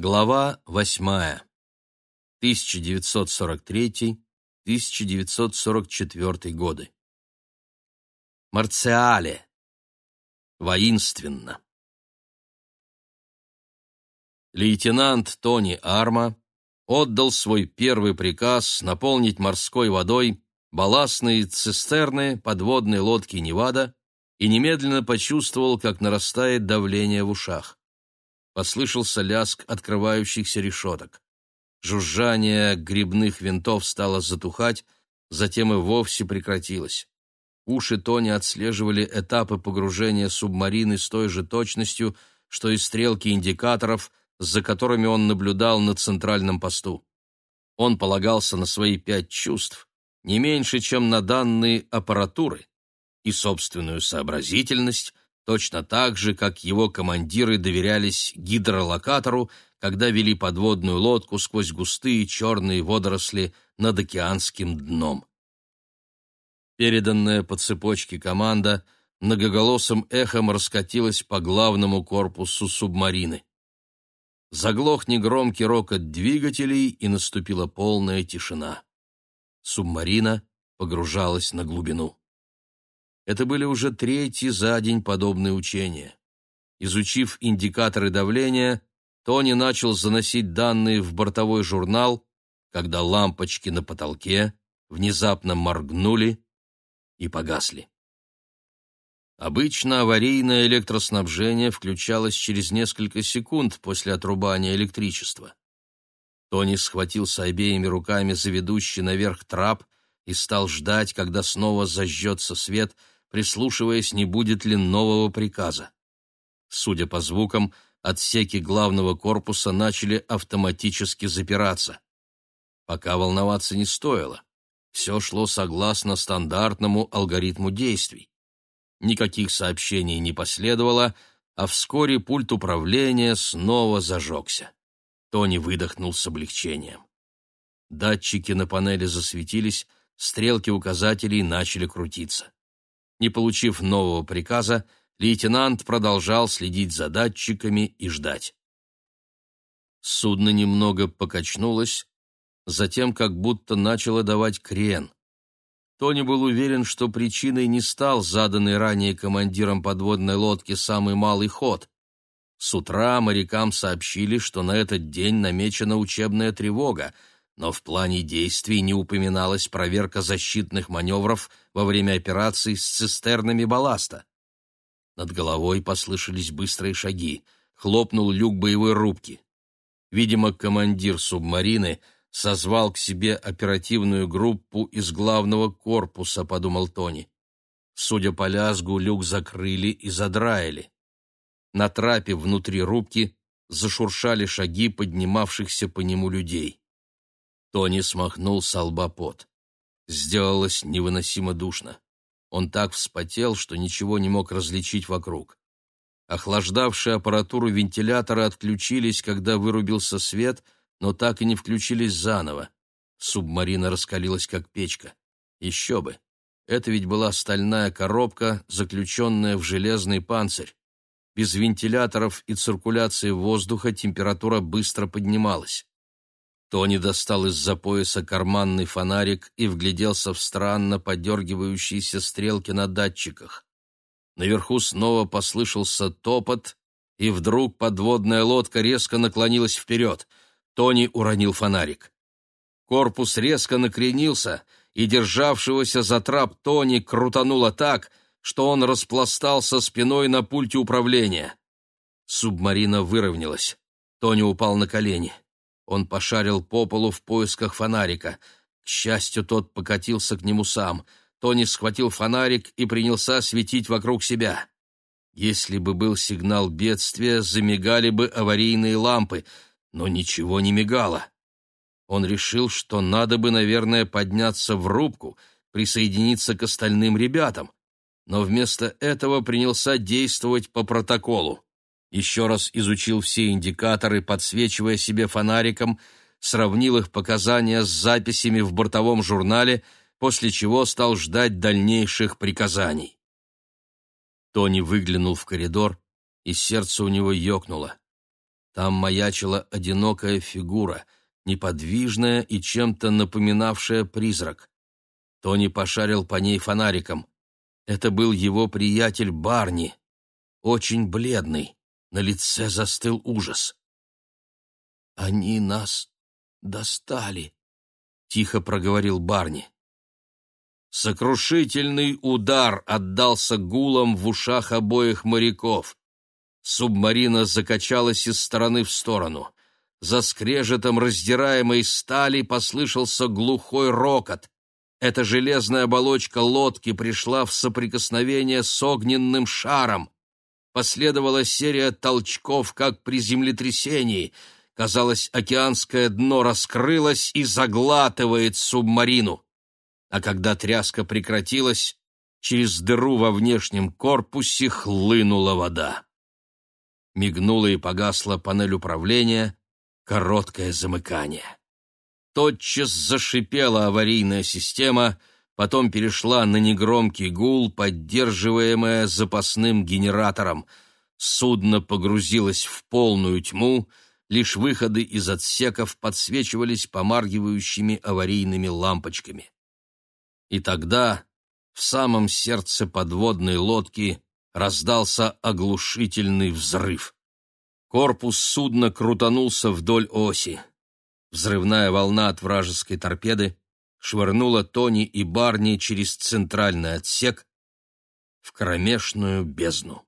Глава 8. 1943-1944 годы. Марциале. Воинственно. Лейтенант Тони Арма отдал свой первый приказ наполнить морской водой балластные цистерны подводной лодки «Невада» и немедленно почувствовал, как нарастает давление в ушах. Послышался лязг открывающихся решеток. Жужжание грибных винтов стало затухать, затем и вовсе прекратилось. Уши Тони отслеживали этапы погружения субмарины с той же точностью, что и стрелки индикаторов, за которыми он наблюдал на центральном посту. Он полагался на свои пять чувств, не меньше, чем на данные аппаратуры, и собственную сообразительность, точно так же, как его командиры доверялись гидролокатору, когда вели подводную лодку сквозь густые черные водоросли над океанским дном. Переданная по цепочке команда многоголосым эхом раскатилась по главному корпусу субмарины. Заглох негромкий рокот двигателей, и наступила полная тишина. Субмарина погружалась на глубину. Это были уже третьи за день подобные учения. Изучив индикаторы давления, Тони начал заносить данные в бортовой журнал, когда лампочки на потолке внезапно моргнули и погасли. Обычно аварийное электроснабжение включалось через несколько секунд после отрубания электричества. Тони схватился обеими руками за ведущий наверх трап и стал ждать, когда снова зажжется свет, прислушиваясь, не будет ли нового приказа. Судя по звукам, отсеки главного корпуса начали автоматически запираться. Пока волноваться не стоило. Все шло согласно стандартному алгоритму действий. Никаких сообщений не последовало, а вскоре пульт управления снова зажегся. Тони выдохнул с облегчением. Датчики на панели засветились, стрелки указателей начали крутиться. Не получив нового приказа, лейтенант продолжал следить за датчиками и ждать. Судно немного покачнулось, затем как будто начало давать крен. Тони был уверен, что причиной не стал заданный ранее командиром подводной лодки самый малый ход. С утра морякам сообщили, что на этот день намечена учебная тревога, но в плане действий не упоминалась проверка защитных маневров во время операций с цистернами балласта. Над головой послышались быстрые шаги. Хлопнул люк боевой рубки. Видимо, командир субмарины созвал к себе оперативную группу из главного корпуса, подумал Тони. Судя по лязгу, люк закрыли и задраили. На трапе внутри рубки зашуршали шаги поднимавшихся по нему людей. Тони смахнул с лба пот. Сделалось невыносимо душно. Он так вспотел, что ничего не мог различить вокруг. Охлаждавшие аппаратуру вентилятора отключились, когда вырубился свет, но так и не включились заново. Субмарина раскалилась, как печка. Еще бы! Это ведь была стальная коробка, заключенная в железный панцирь. Без вентиляторов и циркуляции воздуха температура быстро поднималась. Тони достал из-за пояса карманный фонарик и вгляделся в странно подергивающиеся стрелки на датчиках. Наверху снова послышался топот, и вдруг подводная лодка резко наклонилась вперед. Тони уронил фонарик. Корпус резко накренился, и державшегося за трап Тони крутануло так, что он распластался спиной на пульте управления. Субмарина выровнялась. Тони упал на колени. Он пошарил по полу в поисках фонарика. К счастью, тот покатился к нему сам. Тони схватил фонарик и принялся светить вокруг себя. Если бы был сигнал бедствия, замигали бы аварийные лампы, но ничего не мигало. Он решил, что надо бы, наверное, подняться в рубку, присоединиться к остальным ребятам, но вместо этого принялся действовать по протоколу еще раз изучил все индикаторы, подсвечивая себе фонариком, сравнил их показания с записями в бортовом журнале, после чего стал ждать дальнейших приказаний. Тони выглянул в коридор, и сердце у него ёкнуло. Там маячила одинокая фигура, неподвижная и чем-то напоминавшая призрак. Тони пошарил по ней фонариком. Это был его приятель Барни, очень бледный, на лице застыл ужас. «Они нас достали», — тихо проговорил Барни. Сокрушительный удар отдался гулом в ушах обоих моряков. Субмарина закачалась из стороны в сторону. За скрежетом раздираемой стали послышался глухой рокот. Эта железная оболочка лодки пришла в соприкосновение с огненным шаром. Последовала серия толчков, как при землетрясении. Казалось, океанское дно раскрылось и заглатывает субмарину. А когда тряска прекратилась, через дыру во внешнем корпусе хлынула вода. Мигнула и погасла панель управления, короткое замыкание. Тотчас зашипела аварийная система, потом перешла на негромкий гул, поддерживаемая запасным генератором. Судно погрузилось в полную тьму, лишь выходы из отсеков подсвечивались помаргивающими аварийными лампочками. И тогда в самом сердце подводной лодки раздался оглушительный взрыв. Корпус судна крутанулся вдоль оси. Взрывная волна от вражеской торпеды швырнула Тони и Барни через центральный отсек в кромешную бездну.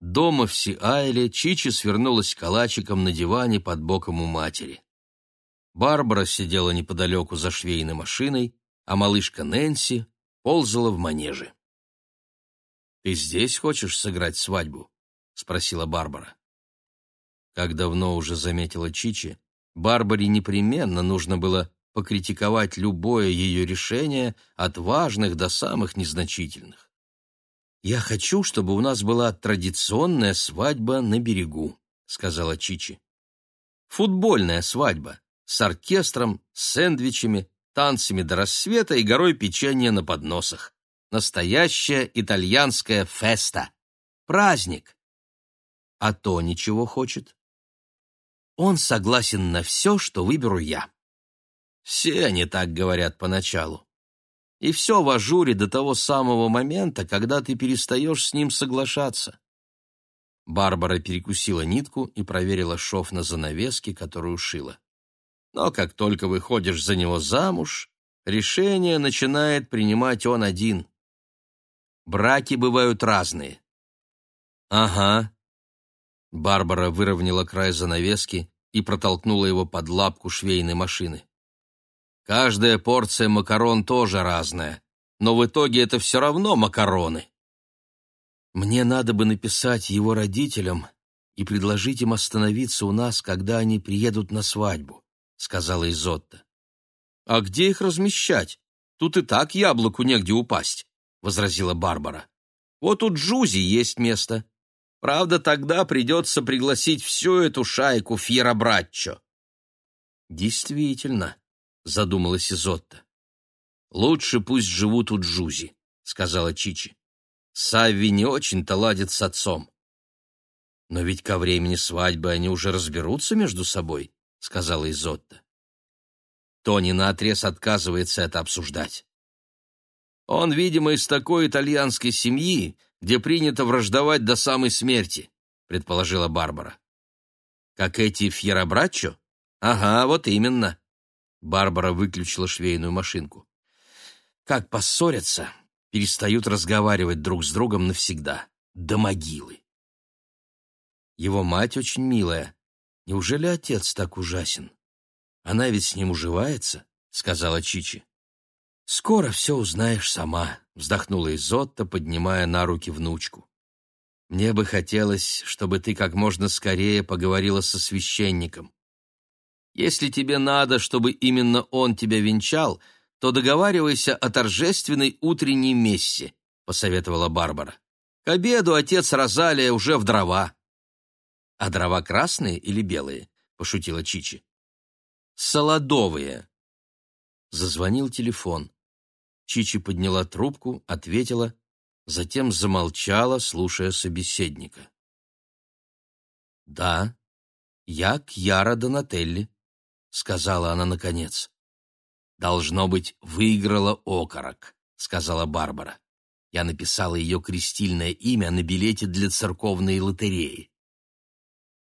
Дома в Сиайле Чичи свернулась калачиком на диване под боком у матери. Барбара сидела неподалеку за швейной машиной, а малышка Нэнси ползала в манеже. «Ты здесь хочешь сыграть свадьбу?» — спросила Барбара. Как давно уже заметила Чичи, Барбаре непременно нужно было покритиковать любое ее решение, от важных до самых незначительных. «Я хочу, чтобы у нас была традиционная свадьба на берегу», — сказала Чичи. «Футбольная свадьба, с оркестром, сэндвичами, танцами до рассвета и горой печенья на подносах. Настоящая итальянская феста. Праздник. А то ничего хочет. Он согласен на все, что выберу я. Все они так говорят поначалу. И все в ажуре до того самого момента, когда ты перестаешь с ним соглашаться. Барбара перекусила нитку и проверила шов на занавеске, которую шила. Но как только выходишь за него замуж, решение начинает принимать он один. Браки бывают разные. Ага, Барбара выровняла край занавески и протолкнула его под лапку швейной машины. Каждая порция макарон тоже разная, но в итоге это все равно макароны. Мне надо бы написать его родителям и предложить им остановиться у нас, когда они приедут на свадьбу, сказала Изотта. А где их размещать? Тут и так яблоку негде упасть, возразила Барбара. Вот у Джузи есть место. Правда, тогда придется пригласить всю эту шайку Фьерабраччо. Действительно, задумалась Изотта. Лучше пусть живут у Джузи, сказала Чичи. Савви не очень-то ладит с отцом. Но ведь ко времени свадьбы они уже разберутся между собой, сказала Изотта. Тони наотрез отказывается это обсуждать. Он, видимо, из такой итальянской семьи, где принято враждовать до самой смерти, предположила Барбара. Как эти Фьерабраччо? Ага, вот именно. Барбара выключила швейную машинку. Как поссорятся, перестают разговаривать друг с другом навсегда, до могилы. Его мать очень милая. Неужели отец так ужасен? Она ведь с ним уживается, сказала Чичи. «Скоро все узнаешь сама», — вздохнула Изотта, поднимая на руки внучку. «Мне бы хотелось, чтобы ты как можно скорее поговорила со священником. Если тебе надо, чтобы именно он тебя венчал, то договаривайся о торжественной утренней мессе», — посоветовала Барбара. «К обеду отец Розалия уже в дрова». «А дрова красные или белые?» — пошутила Чичи. «Солодовые». Зазвонил телефон. Чичи подняла трубку, ответила, затем замолчала, слушая собеседника. «Да, я Кьяра Донателли», — сказала она наконец. «Должно быть, выиграла окорок», — сказала Барбара. Я написала ее крестильное имя на билете для церковной лотереи.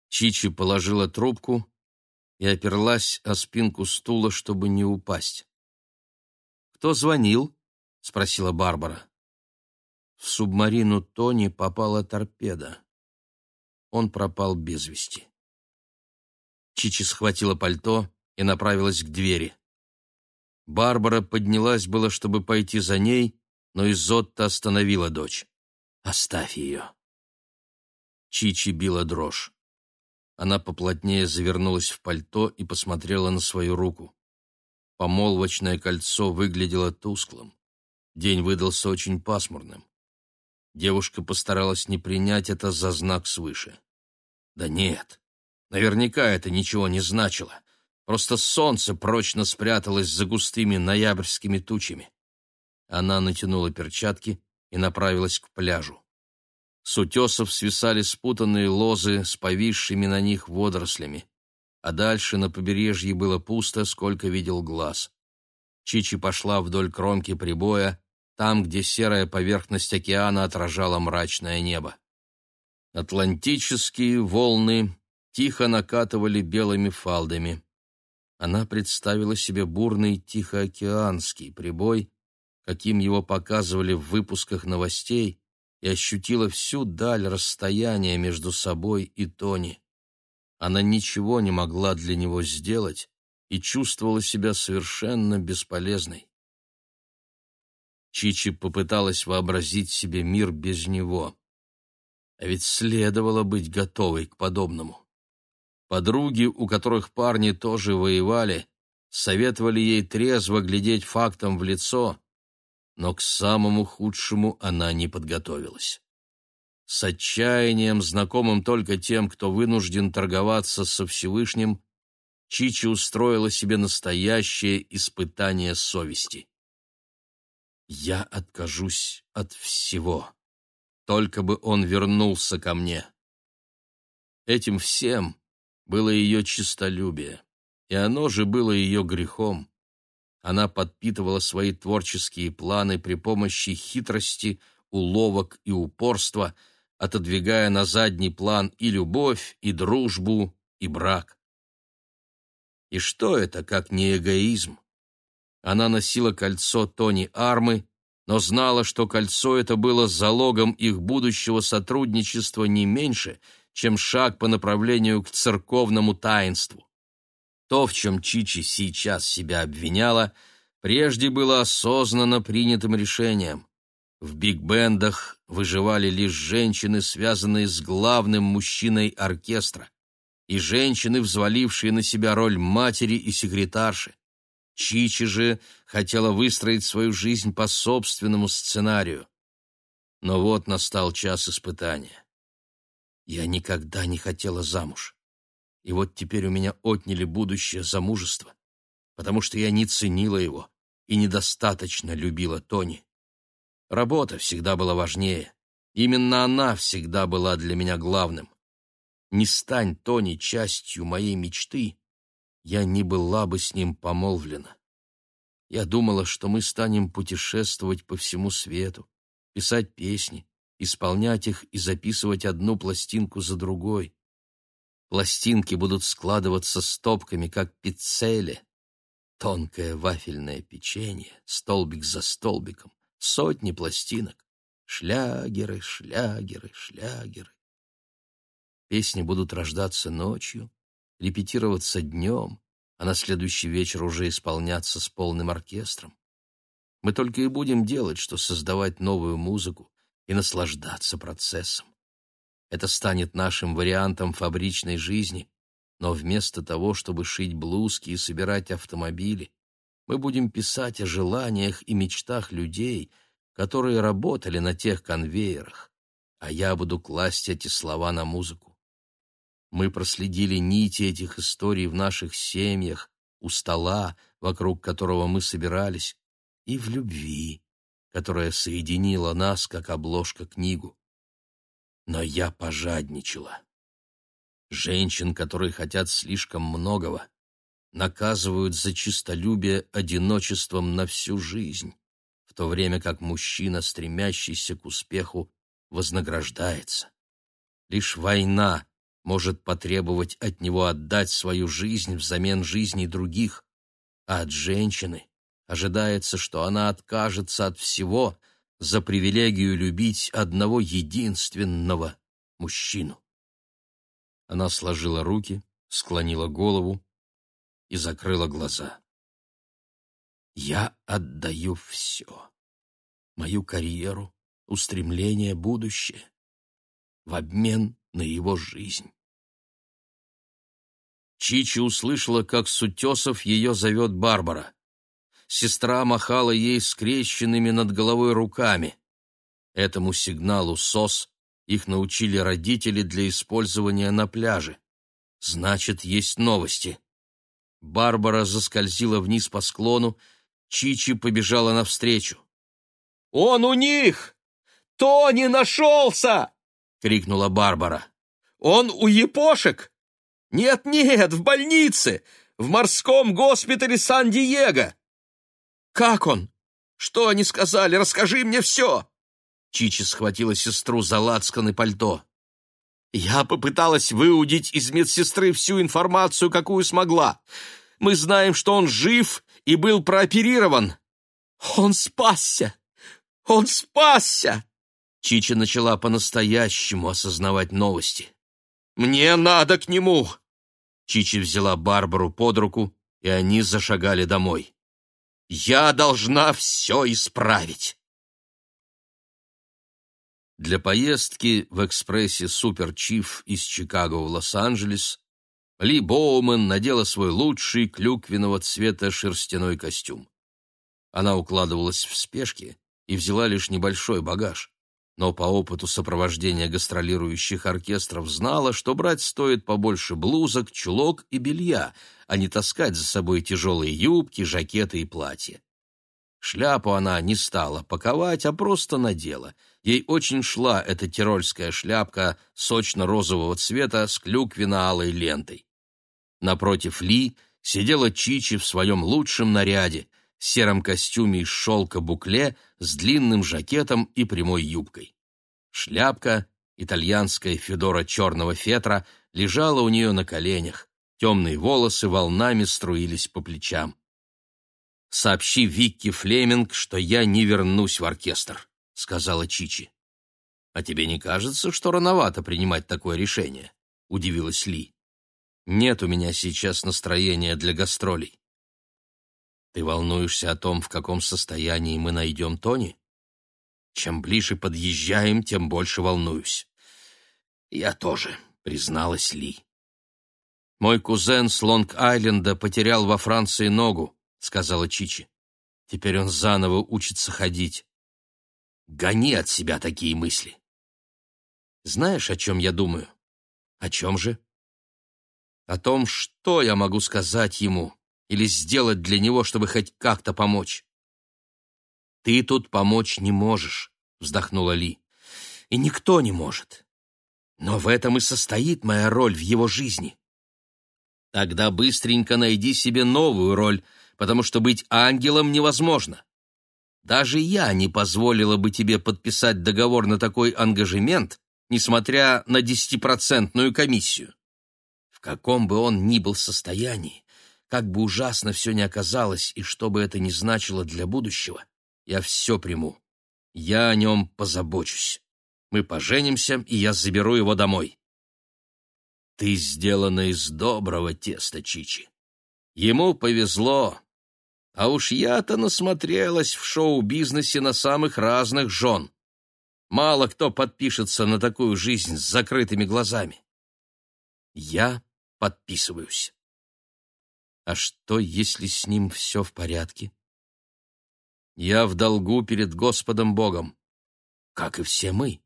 Чичи положила трубку и оперлась о спинку стула, чтобы не упасть. «Кто звонил?» — спросила Барбара. В субмарину Тони попала торпеда. Он пропал без вести. Чичи схватила пальто и направилась к двери. Барбара поднялась было, чтобы пойти за ней, но Изотта остановила дочь. «Оставь ее». Чичи била дрожь. Она поплотнее завернулась в пальто и посмотрела на свою руку. Помолвочное кольцо выглядело тусклым. День выдался очень пасмурным. Девушка постаралась не принять это за знак свыше. Да нет, наверняка это ничего не значило. Просто солнце прочно спряталось за густыми ноябрьскими тучами. Она натянула перчатки и направилась к пляжу. С утесов свисали спутанные лозы с повисшими на них водорослями, а дальше на побережье было пусто, сколько видел глаз. Чичи пошла вдоль кромки прибоя, там, где серая поверхность океана отражала мрачное небо. Атлантические волны тихо накатывали белыми фалдами. Она представила себе бурный тихоокеанский прибой, каким его показывали в выпусках новостей, и ощутила всю даль расстояния между собой и Тони. Она ничего не могла для него сделать и чувствовала себя совершенно бесполезной. Чичи попыталась вообразить себе мир без него. А ведь следовало быть готовой к подобному. Подруги, у которых парни тоже воевали, советовали ей трезво глядеть фактам в лицо, но к самому худшему она не подготовилась. С отчаянием, знакомым только тем, кто вынужден торговаться со Всевышним, Чичи устроила себе настоящее испытание совести. Я откажусь от всего, только бы он вернулся ко мне. Этим всем было ее честолюбие, и оно же было ее грехом. Она подпитывала свои творческие планы при помощи хитрости, уловок и упорства, отодвигая на задний план и любовь, и дружбу, и брак. И что это, как не эгоизм? Она носила кольцо Тони Армы, но знала, что кольцо это было залогом их будущего сотрудничества не меньше, чем шаг по направлению к церковному таинству. То, в чем Чичи сейчас себя обвиняла, прежде было осознанно принятым решением. В биг-бендах выживали лишь женщины, связанные с главным мужчиной оркестра, и женщины, взвалившие на себя роль матери и секретарши. Чичи же хотела выстроить свою жизнь по собственному сценарию. Но вот настал час испытания. Я никогда не хотела замуж. И вот теперь у меня отняли будущее замужество, потому что я не ценила его и недостаточно любила Тони. Работа всегда была важнее. Именно она всегда была для меня главным. Не стань Тони частью моей мечты, я не была бы с ним помолвлена. Я думала, что мы станем путешествовать по всему свету, писать песни, исполнять их и записывать одну пластинку за другой. Пластинки будут складываться стопками, как пиццели. Тонкое вафельное печенье, столбик за столбиком, сотни пластинок. Шлягеры, шлягеры, шлягеры. Песни будут рождаться ночью, репетироваться днем, а на следующий вечер уже исполняться с полным оркестром. Мы только и будем делать, что создавать новую музыку и наслаждаться процессом. Это станет нашим вариантом фабричной жизни, но вместо того, чтобы шить блузки и собирать автомобили, мы будем писать о желаниях и мечтах людей, которые работали на тех конвейерах, а я буду класть эти слова на музыку. Мы проследили нити этих историй в наших семьях, у стола, вокруг которого мы собирались, и в любви, которая соединила нас, как обложка книгу. Но я пожадничала. Женщин, которые хотят слишком многого, наказывают за чистолюбие одиночеством на всю жизнь, в то время как мужчина, стремящийся к успеху, вознаграждается. Лишь война может потребовать от него отдать свою жизнь взамен жизни других, а от женщины ожидается, что она откажется от всего за привилегию любить одного единственного мужчину. Она сложила руки, склонила голову и закрыла глаза. «Я отдаю все. Мою карьеру, устремление, будущее в обмен на его жизнь. Чичи услышала, как с утесов ее зовет Барбара. Сестра махала ей скрещенными над головой руками. Этому сигналу СОС их научили родители для использования на пляже. Значит, есть новости. Барбара заскользила вниз по склону, Чичи побежала навстречу. «Он у них! Тони нашелся!» — крикнула Барбара. «Он у епошек! Нет-нет, в больнице! В морском госпитале Сан-Диего!» «Как он? Что они сказали? Расскажи мне все!» Чичи схватила сестру за лацкан пальто. «Я попыталась выудить из медсестры всю информацию, какую смогла. Мы знаем, что он жив и был прооперирован. Он спасся! Он спасся!» Чичи начала по-настоящему осознавать новости. «Мне надо к нему!» Чичи взяла Барбару под руку, и они зашагали домой. «Я должна все исправить!» Для поездки в экспрессе «Супер Чиф» из Чикаго в Лос-Анджелес Ли Боумен надела свой лучший клюквенного цвета шерстяной костюм. Она укладывалась в спешке и взяла лишь небольшой багаж но по опыту сопровождения гастролирующих оркестров знала, что брать стоит побольше блузок, чулок и белья, а не таскать за собой тяжелые юбки, жакеты и платья. Шляпу она не стала паковать, а просто надела. Ей очень шла эта тирольская шляпка сочно-розового цвета с клюквенно-алой лентой. Напротив Ли сидела Чичи в своем лучшем наряде, сером костюме из шелка-букле с длинным жакетом и прямой юбкой. Шляпка, итальянская федора черного фетра, лежала у нее на коленях, темные волосы волнами струились по плечам. «Сообщи Викки Флеминг, что я не вернусь в оркестр», — сказала Чичи. «А тебе не кажется, что рановато принимать такое решение?» — удивилась Ли. «Нет у меня сейчас настроения для гастролей. Ты волнуешься о том, в каком состоянии мы найдем Тони? Чем ближе подъезжаем, тем больше волнуюсь. Я тоже, призналась Ли. Мой кузен с Лонг-Айленда потерял во Франции ногу, сказала Чичи. Теперь он заново учится ходить. Гони от себя такие мысли. Знаешь, о чем я думаю? О чем же? О том, что я могу сказать ему, или сделать для него, чтобы хоть как-то помочь. «Ты тут помочь не можешь», — вздохнула Ли. «И никто не может. Но в этом и состоит моя роль в его жизни. Тогда быстренько найди себе новую роль, потому что быть ангелом невозможно. Даже я не позволила бы тебе подписать договор на такой ангажемент, несмотря на десятипроцентную комиссию. В каком бы он ни был состоянии, как бы ужасно все ни оказалось, и что бы это ни значило для будущего, я все приму. Я о нем позабочусь. Мы поженимся, и я заберу его домой. Ты сделана из доброго теста, Чичи. Ему повезло. А уж я-то насмотрелась в шоу-бизнесе на самых разных жен. Мало кто подпишется на такую жизнь с закрытыми глазами. Я подписываюсь. А что, если с ним все в порядке? Я в долгу перед Господом Богом, как и все мы.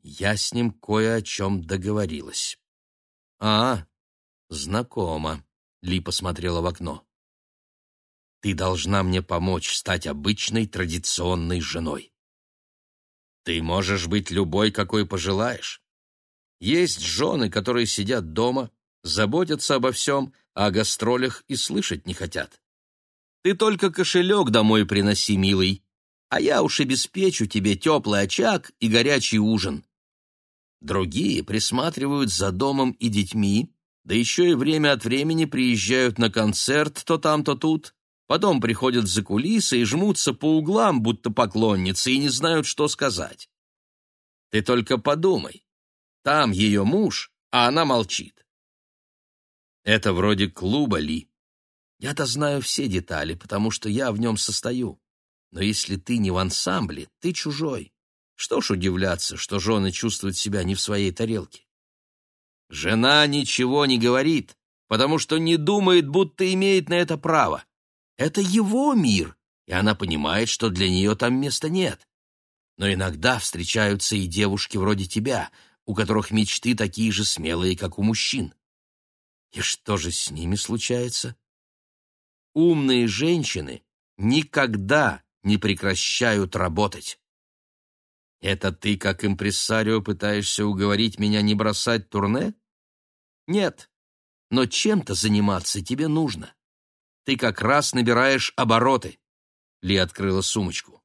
Я с ним кое о чем договорилась. А, знакомо. Ли посмотрела в окно. Ты должна мне помочь стать обычной традиционной женой. Ты можешь быть любой, какой пожелаешь. Есть жены, которые сидят дома, заботятся обо всем, а о гастролях и слышать не хотят. Ты только кошелек домой приноси, милый, а я уж обеспечу тебе теплый очаг и горячий ужин. Другие присматривают за домом и детьми, да еще и время от времени приезжают на концерт то там, то тут, потом приходят за кулисы и жмутся по углам, будто поклонницы, и не знают, что сказать. Ты только подумай, там ее муж, а она молчит. Это вроде клуба Ли. Я-то знаю все детали, потому что я в нем состою. Но если ты не в ансамбле, ты чужой. Что ж удивляться, что жены чувствуют себя не в своей тарелке. Жена ничего не говорит, потому что не думает, будто имеет на это право. Это его мир, и она понимает, что для нее там места нет. Но иногда встречаются и девушки вроде тебя, у которых мечты такие же смелые, как у мужчин. И что же с ними случается? Умные женщины никогда не прекращают работать. Это ты, как импрессарио, пытаешься уговорить меня не бросать турне? Нет, но чем-то заниматься тебе нужно. Ты как раз набираешь обороты. Ли открыла сумочку.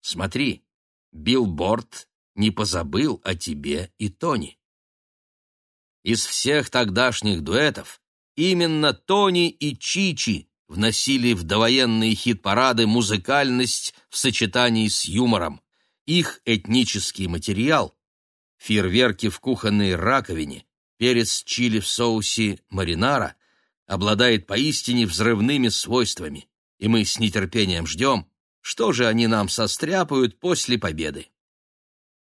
Смотри, Билборд не позабыл о тебе и Тони. Из всех тогдашних дуэтов именно Тони и Чичи вносили в довоенные хит-парады музыкальность в сочетании с юмором. Их этнический материал — фейерверки в кухонной раковине, перец чили в соусе маринара — обладает поистине взрывными свойствами, и мы с нетерпением ждем, что же они нам состряпают после победы.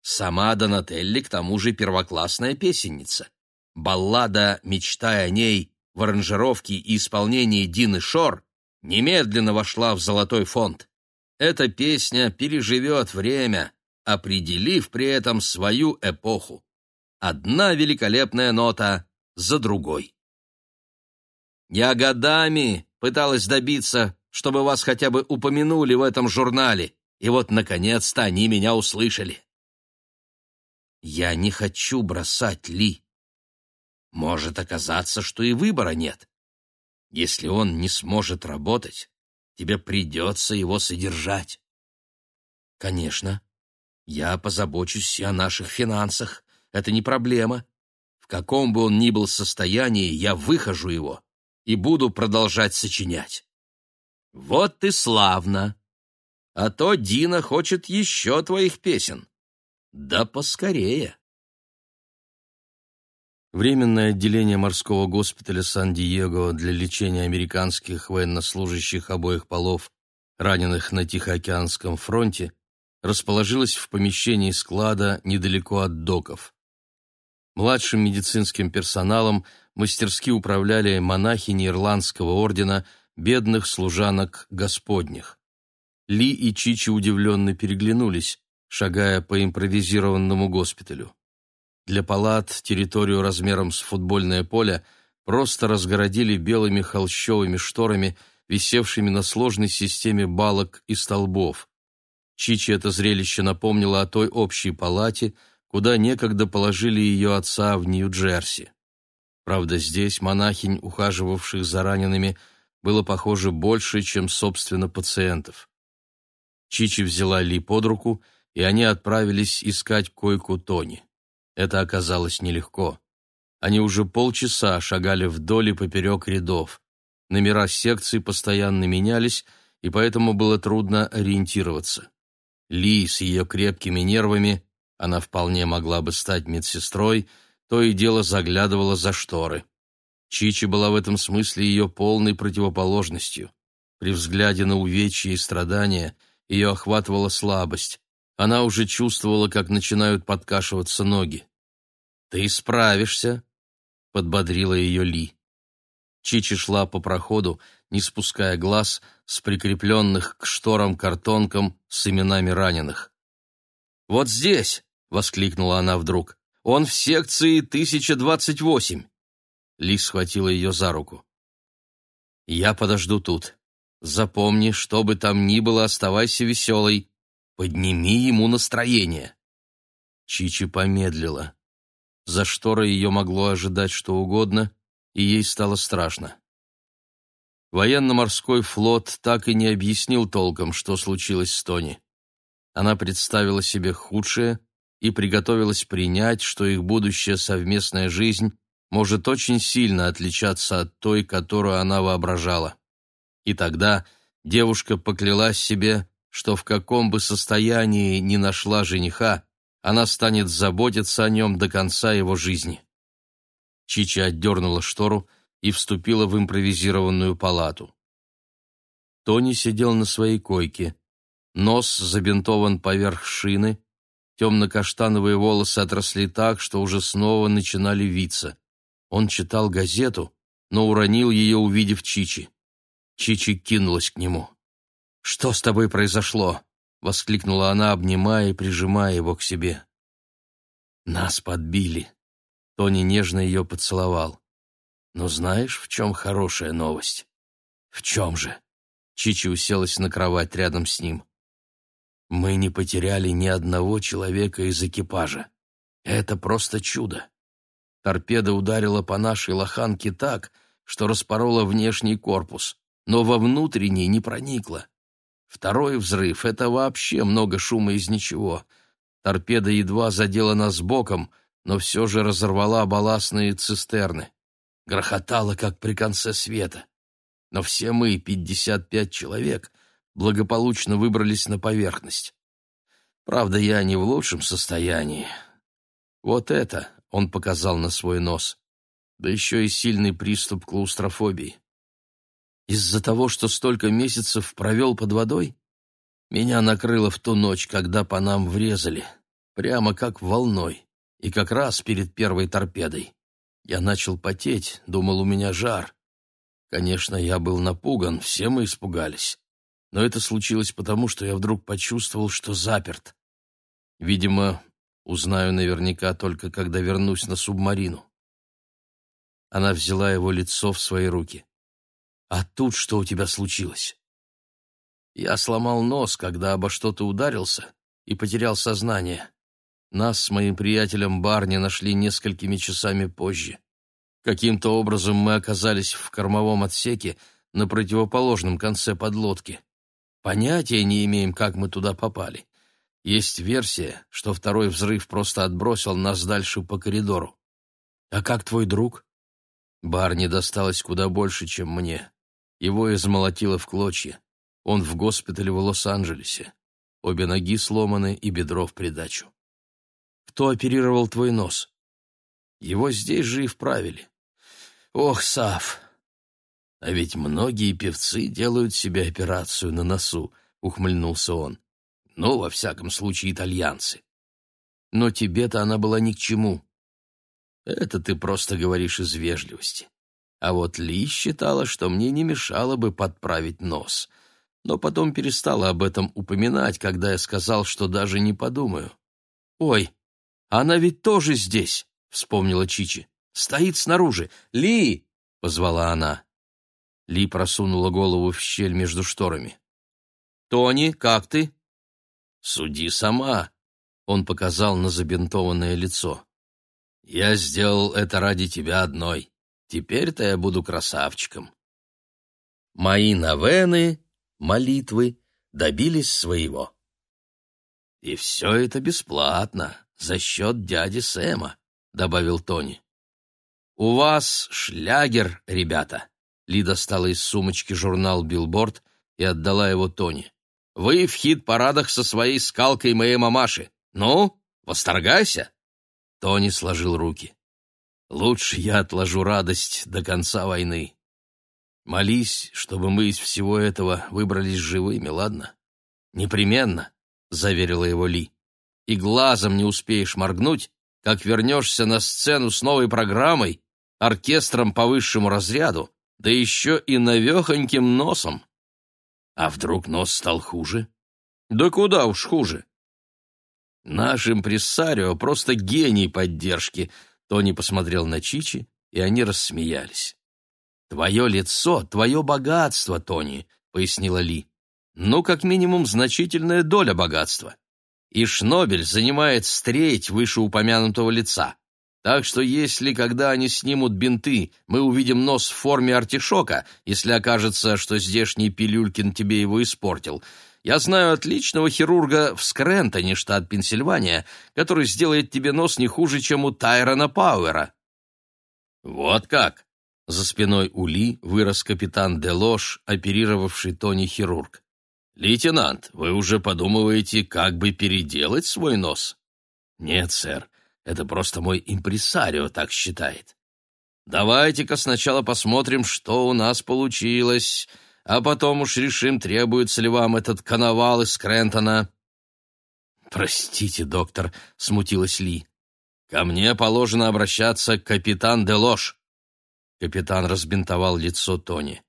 Сама Донателли к тому же первоклассная песенница. Баллада «Мечтай о ней» в аранжировке и исполнении Дины Шор немедленно вошла в золотой фонд. Эта песня переживет время, определив при этом свою эпоху. Одна великолепная нота за другой. Я годами пыталась добиться, чтобы вас хотя бы упомянули в этом журнале, и вот, наконец-то, они меня услышали. Я не хочу бросать Ли. Может оказаться, что и выбора нет. Если он не сможет работать, тебе придется его содержать. Конечно, я позабочусь и о наших финансах. Это не проблема. В каком бы он ни был состоянии, я выхожу его и буду продолжать сочинять. Вот ты славно. А то Дина хочет еще твоих песен. Да поскорее. Временное отделение морского госпиталя Сан-Диего для лечения американских военнослужащих обоих полов, раненых на Тихоокеанском фронте, расположилось в помещении склада недалеко от доков. Младшим медицинским персоналом мастерски управляли монахини Ирландского ордена бедных служанок Господних. Ли и Чичи удивленно переглянулись, шагая по импровизированному госпиталю. Для палат территорию размером с футбольное поле просто разгородили белыми холщовыми шторами, висевшими на сложной системе балок и столбов. Чичи это зрелище напомнило о той общей палате, куда некогда положили ее отца в Нью-Джерси. Правда, здесь монахинь, ухаживавших за ранеными, было, похоже, больше, чем, собственно, пациентов. Чичи взяла Ли под руку, и они отправились искать койку Тони. Это оказалось нелегко. Они уже полчаса шагали вдоль и поперек рядов. Номера секций постоянно менялись, и поэтому было трудно ориентироваться. Ли с ее крепкими нервами, она вполне могла бы стать медсестрой, то и дело заглядывала за шторы. Чичи была в этом смысле ее полной противоположностью. При взгляде на увечья и страдания ее охватывала слабость. Она уже чувствовала, как начинают подкашиваться ноги. «Ты справишься», — подбодрила ее Ли. Чичи шла по проходу, не спуская глаз с прикрепленных к шторам картонкам с именами раненых. «Вот здесь!» — воскликнула она вдруг. «Он в секции 1028!» Ли схватила ее за руку. «Я подожду тут. Запомни, что бы там ни было, оставайся веселой. Подними ему настроение». Чичи помедлила. За шторой ее могло ожидать что угодно, и ей стало страшно. Военно-морской флот так и не объяснил толком, что случилось с Тони. Она представила себе худшее и приготовилась принять, что их будущая совместная жизнь может очень сильно отличаться от той, которую она воображала. И тогда девушка поклялась себе, что в каком бы состоянии ни нашла жениха, она станет заботиться о нем до конца его жизни. Чича отдернула штору и вступила в импровизированную палату. Тони сидел на своей койке. Нос забинтован поверх шины, темно-каштановые волосы отросли так, что уже снова начинали виться. Он читал газету, но уронил ее, увидев Чичи. Чичи кинулась к нему. «Что с тобой произошло?» — воскликнула она, обнимая и прижимая его к себе. «Нас подбили». Тони нежно ее поцеловал. «Но знаешь, в чем хорошая новость?» «В чем же?» Чичи уселась на кровать рядом с ним. «Мы не потеряли ни одного человека из экипажа. Это просто чудо. Торпеда ударила по нашей лоханке так, что распорола внешний корпус, но во внутренний не проникла. Второй взрыв — это вообще много шума из ничего. Торпеда едва задела нас боком, но все же разорвала балластные цистерны. Грохотало, как при конце света. Но все мы, 55 человек, благополучно выбрались на поверхность. Правда, я не в лучшем состоянии. Вот это, он показал на свой нос. Да еще и сильный приступ клаустрофобии. Из-за того, что столько месяцев провел под водой? Меня накрыло в ту ночь, когда по нам врезали. Прямо как волной. И как раз перед первой торпедой. Я начал потеть, думал, у меня жар. Конечно, я был напуган, все мы испугались. Но это случилось потому, что я вдруг почувствовал, что заперт. Видимо, Узнаю наверняка только, когда вернусь на субмарину. Она взяла его лицо в свои руки. «А тут что у тебя случилось?» «Я сломал нос, когда обо что-то ударился и потерял сознание. Нас с моим приятелем Барни нашли несколькими часами позже. Каким-то образом мы оказались в кормовом отсеке на противоположном конце подлодки. Понятия не имеем, как мы туда попали. Есть версия, что второй взрыв просто отбросил нас дальше по коридору. А как твой друг? Барни досталось куда больше, чем мне. Его измолотило в клочья. Он в госпитале в Лос-Анджелесе. Обе ноги сломаны и бедро в придачу. Кто оперировал твой нос? Его здесь же и вправили. Ох, Сав! А ведь многие певцы делают себе операцию на носу, ухмыльнулся он. Ну, во всяком случае, итальянцы. Но тебе-то она была ни к чему. Это ты просто говоришь из вежливости. А вот Ли считала, что мне не мешало бы подправить нос. Но потом перестала об этом упоминать, когда я сказал, что даже не подумаю. «Ой, она ведь тоже здесь!» — вспомнила Чичи. «Стоит снаружи! Ли!» — позвала она. Ли просунула голову в щель между шторами. «Тони, как ты?» Суди сама, он показал на забинтованное лицо. Я сделал это ради тебя одной. Теперь-то я буду красавчиком. Мои новены, молитвы добились своего. И все это бесплатно, за счет дяди Сэма, добавил Тони. У вас шлягер, ребята. Ли достала из сумочки журнал «Билборд» и отдала его Тони. Вы в хит-парадах со своей скалкой моей мамаши. Ну, восторгайся!» Тони сложил руки. «Лучше я отложу радость до конца войны. Молись, чтобы мы из всего этого выбрались живыми, ладно?» «Непременно», — заверила его Ли. «И глазом не успеешь моргнуть, как вернешься на сцену с новой программой, оркестром по высшему разряду, да еще и навехоньким носом». А вдруг нос стал хуже? Да куда уж хуже. Наш импрессарио просто гений поддержки. Тони посмотрел на Чичи, и они рассмеялись. «Твое лицо, твое богатство, Тони», — пояснила Ли. «Ну, как минимум, значительная доля богатства. И Шнобель занимает стреть вышеупомянутого лица. Так что если, когда они снимут бинты, мы увидим нос в форме артишока, если окажется, что здешний Пилюлькин тебе его испортил, я знаю отличного хирурга в Скрентоне, штат Пенсильвания, который сделает тебе нос не хуже, чем у Тайрона Пауэра». «Вот как!» За спиной Ули вырос капитан Делош, оперировавший Тони хирург. «Лейтенант, вы уже подумываете, как бы переделать свой нос?» «Нет, сэр, это просто мой импресарио так считает. Давайте-ка сначала посмотрим, что у нас получилось, а потом уж решим, требуется ли вам этот коновал из Крентона». «Простите, доктор», — смутилась Ли. «Ко мне положено обращаться капитан Делош». Капитан разбинтовал лицо Тони.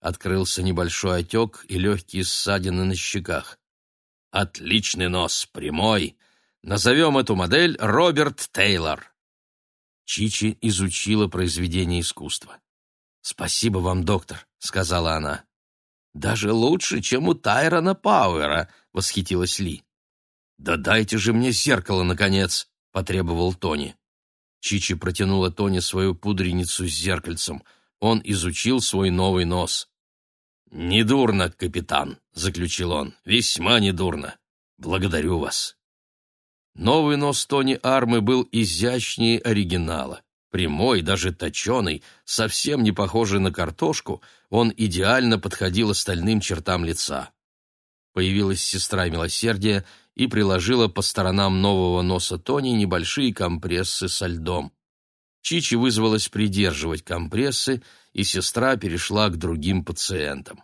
Открылся небольшой отек и легкие ссадины на щеках. «Отличный нос, прямой. Назовем эту модель Роберт Тейлор». Чичи изучила произведение искусства. «Спасибо вам, доктор», — сказала она. «Даже лучше, чем у Тайрона Пауэра», — восхитилась Ли. «Да дайте же мне зеркало, наконец», — потребовал Тони. Чичи протянула Тони свою пудреницу с зеркальцем — он изучил свой новый нос. «Недурно, капитан», — заключил он, — «весьма недурно. Благодарю вас». Новый нос Тони Армы был изящнее оригинала. Прямой, даже точеный, совсем не похожий на картошку, он идеально подходил остальным чертам лица. Появилась сестра милосердия и приложила по сторонам нового носа Тони небольшие компрессы со льдом. Чичи вызвалась придерживать компрессы, и сестра перешла к другим пациентам.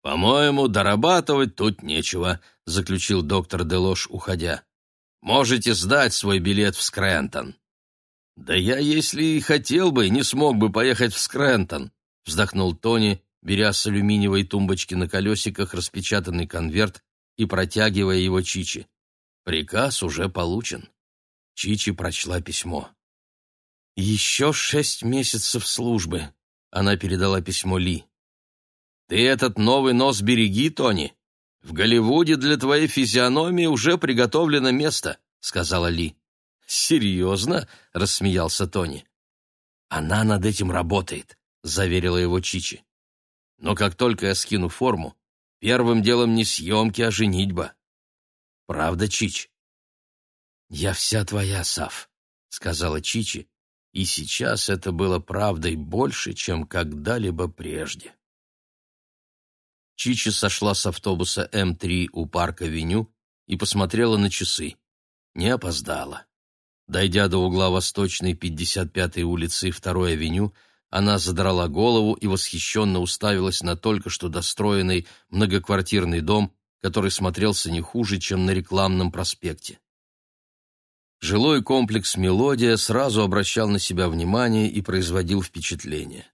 «По-моему, дорабатывать тут нечего», — заключил доктор Делош, уходя. «Можете сдать свой билет в Скрентон». «Да я, если и хотел бы, не смог бы поехать в Скрентон», — вздохнул Тони, беря с алюминиевой тумбочки на колесиках распечатанный конверт и протягивая его Чичи. Приказ уже получен. Чичи прочла письмо. «Еще шесть месяцев службы», — она передала письмо Ли. «Ты этот новый нос береги, Тони. В Голливуде для твоей физиономии уже приготовлено место», — сказала Ли. «Серьезно?» — рассмеялся Тони. «Она над этим работает», — заверила его Чичи. «Но как только я скину форму, первым делом не съемки, а женитьба». «Правда, Чич?» «Я вся твоя, Сав», — сказала Чичи, и сейчас это было правдой больше, чем когда-либо прежде. Чичи сошла с автобуса М3 у парка-авеню и посмотрела на часы. Не опоздала. Дойдя до угла Восточной 55-й улицы и 2-й авеню, она задрала голову и восхищенно уставилась на только что достроенный многоквартирный дом, который смотрелся не хуже, чем на рекламном проспекте. Жилой комплекс «Мелодия» сразу обращал на себя внимание и производил впечатление.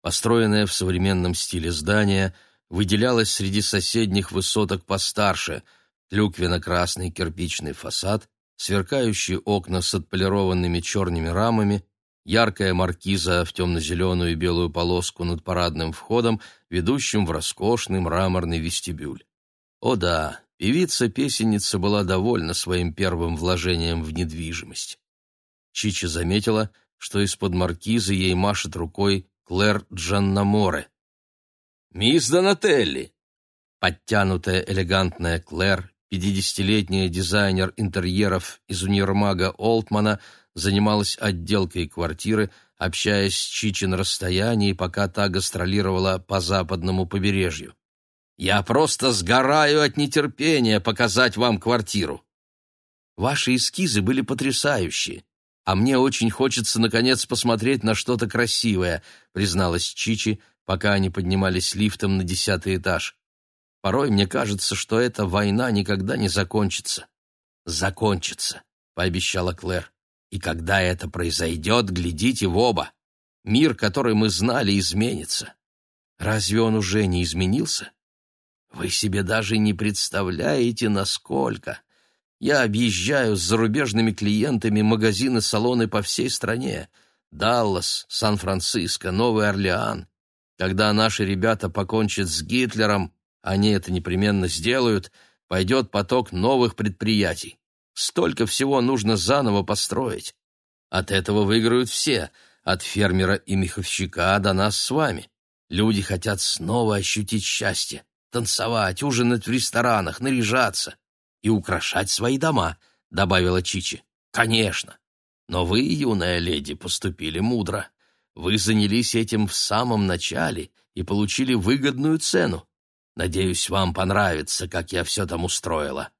Построенное в современном стиле здание выделялось среди соседних высоток постарше, клюквенно-красный кирпичный фасад, сверкающие окна с отполированными черными рамами, яркая маркиза в темно-зеленую и белую полоску над парадным входом, ведущим в роскошный мраморный вестибюль. О да, Певица-песенница была довольна своим первым вложением в недвижимость. Чичи заметила, что из-под маркизы ей машет рукой Клэр Джаннаморе. «Мисс Донателли!» Подтянутая элегантная Клэр, пятидесятилетняя дизайнер интерьеров из универмага Олтмана, занималась отделкой квартиры, общаясь с Чичи на расстоянии, пока та гастролировала по западному побережью. Я просто сгораю от нетерпения показать вам квартиру. Ваши эскизы были потрясающие, а мне очень хочется наконец посмотреть на что-то красивое, призналась Чичи, пока они поднимались лифтом на десятый этаж. Порой мне кажется, что эта война никогда не закончится. Закончится, пообещала Клэр. И когда это произойдет, глядите в оба. Мир, который мы знали, изменится. Разве он уже не изменился? Вы себе даже не представляете, насколько. Я объезжаю с зарубежными клиентами магазины-салоны по всей стране. Даллас, Сан-Франциско, Новый Орлеан. Когда наши ребята покончат с Гитлером, они это непременно сделают, пойдет поток новых предприятий. Столько всего нужно заново построить. От этого выиграют все, от фермера и меховщика до нас с вами. Люди хотят снова ощутить счастье, танцевать, ужинать в ресторанах, наряжаться и украшать свои дома, добавила Чичи. Конечно. Но вы, юная леди, поступили мудро. Вы занялись этим в самом начале и получили выгодную цену. Надеюсь, вам понравится, как я все там устроила.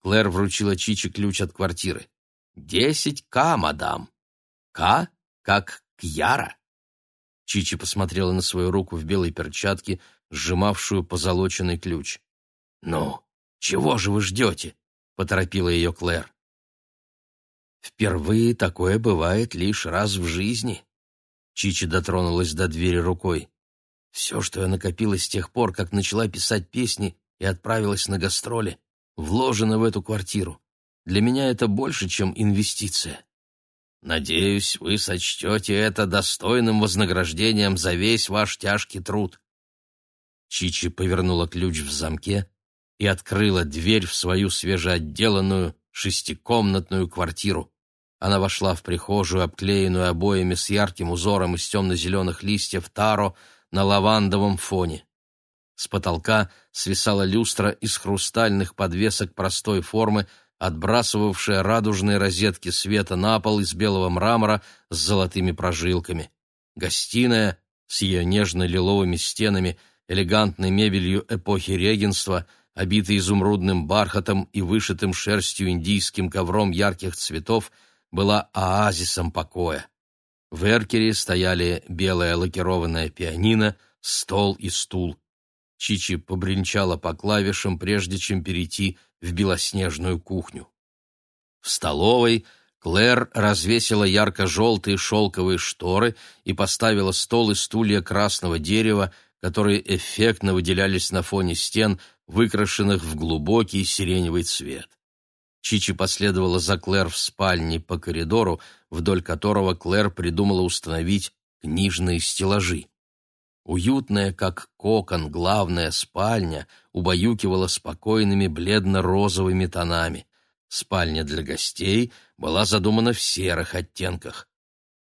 Клэр вручила Чичи ключ от квартиры. «Десять К, мадам. К, как Кьяра». Чичи посмотрела на свою руку в белой перчатке, сжимавшую позолоченный ключ. «Ну, чего же вы ждете?» — поторопила ее Клэр. «Впервые такое бывает лишь раз в жизни». Чичи дотронулась до двери рукой. «Все, что я накопила с тех пор, как начала писать песни и отправилась на гастроли, вложено в эту квартиру. Для меня это больше, чем инвестиция. Надеюсь, вы сочтете это достойным вознаграждением за весь ваш тяжкий труд». Чичи повернула ключ в замке и открыла дверь в свою свежеотделанную шестикомнатную квартиру. Она вошла в прихожую, обклеенную обоями с ярким узором из темно-зеленых листьев таро на лавандовом фоне. С потолка свисала люстра из хрустальных подвесок простой формы, отбрасывавшая радужные розетки света на пол из белого мрамора с золотыми прожилками. Гостиная с ее нежно-лиловыми стенами, элегантной мебелью эпохи регенства, обитой изумрудным бархатом и вышитым шерстью индийским ковром ярких цветов, была оазисом покоя. В эркере стояли белая лакированная пианино, стол и стул. Чичи побренчала по клавишам, прежде чем перейти в белоснежную кухню. В столовой Клэр развесила ярко-желтые шелковые шторы и поставила стол и стулья красного дерева, которые эффектно выделялись на фоне стен, выкрашенных в глубокий сиреневый цвет. Чичи последовала за Клэр в спальне по коридору, вдоль которого Клэр придумала установить книжные стеллажи. Уютная, как кокон, главная спальня убаюкивала спокойными бледно-розовыми тонами. Спальня для гостей была задумана в серых оттенках.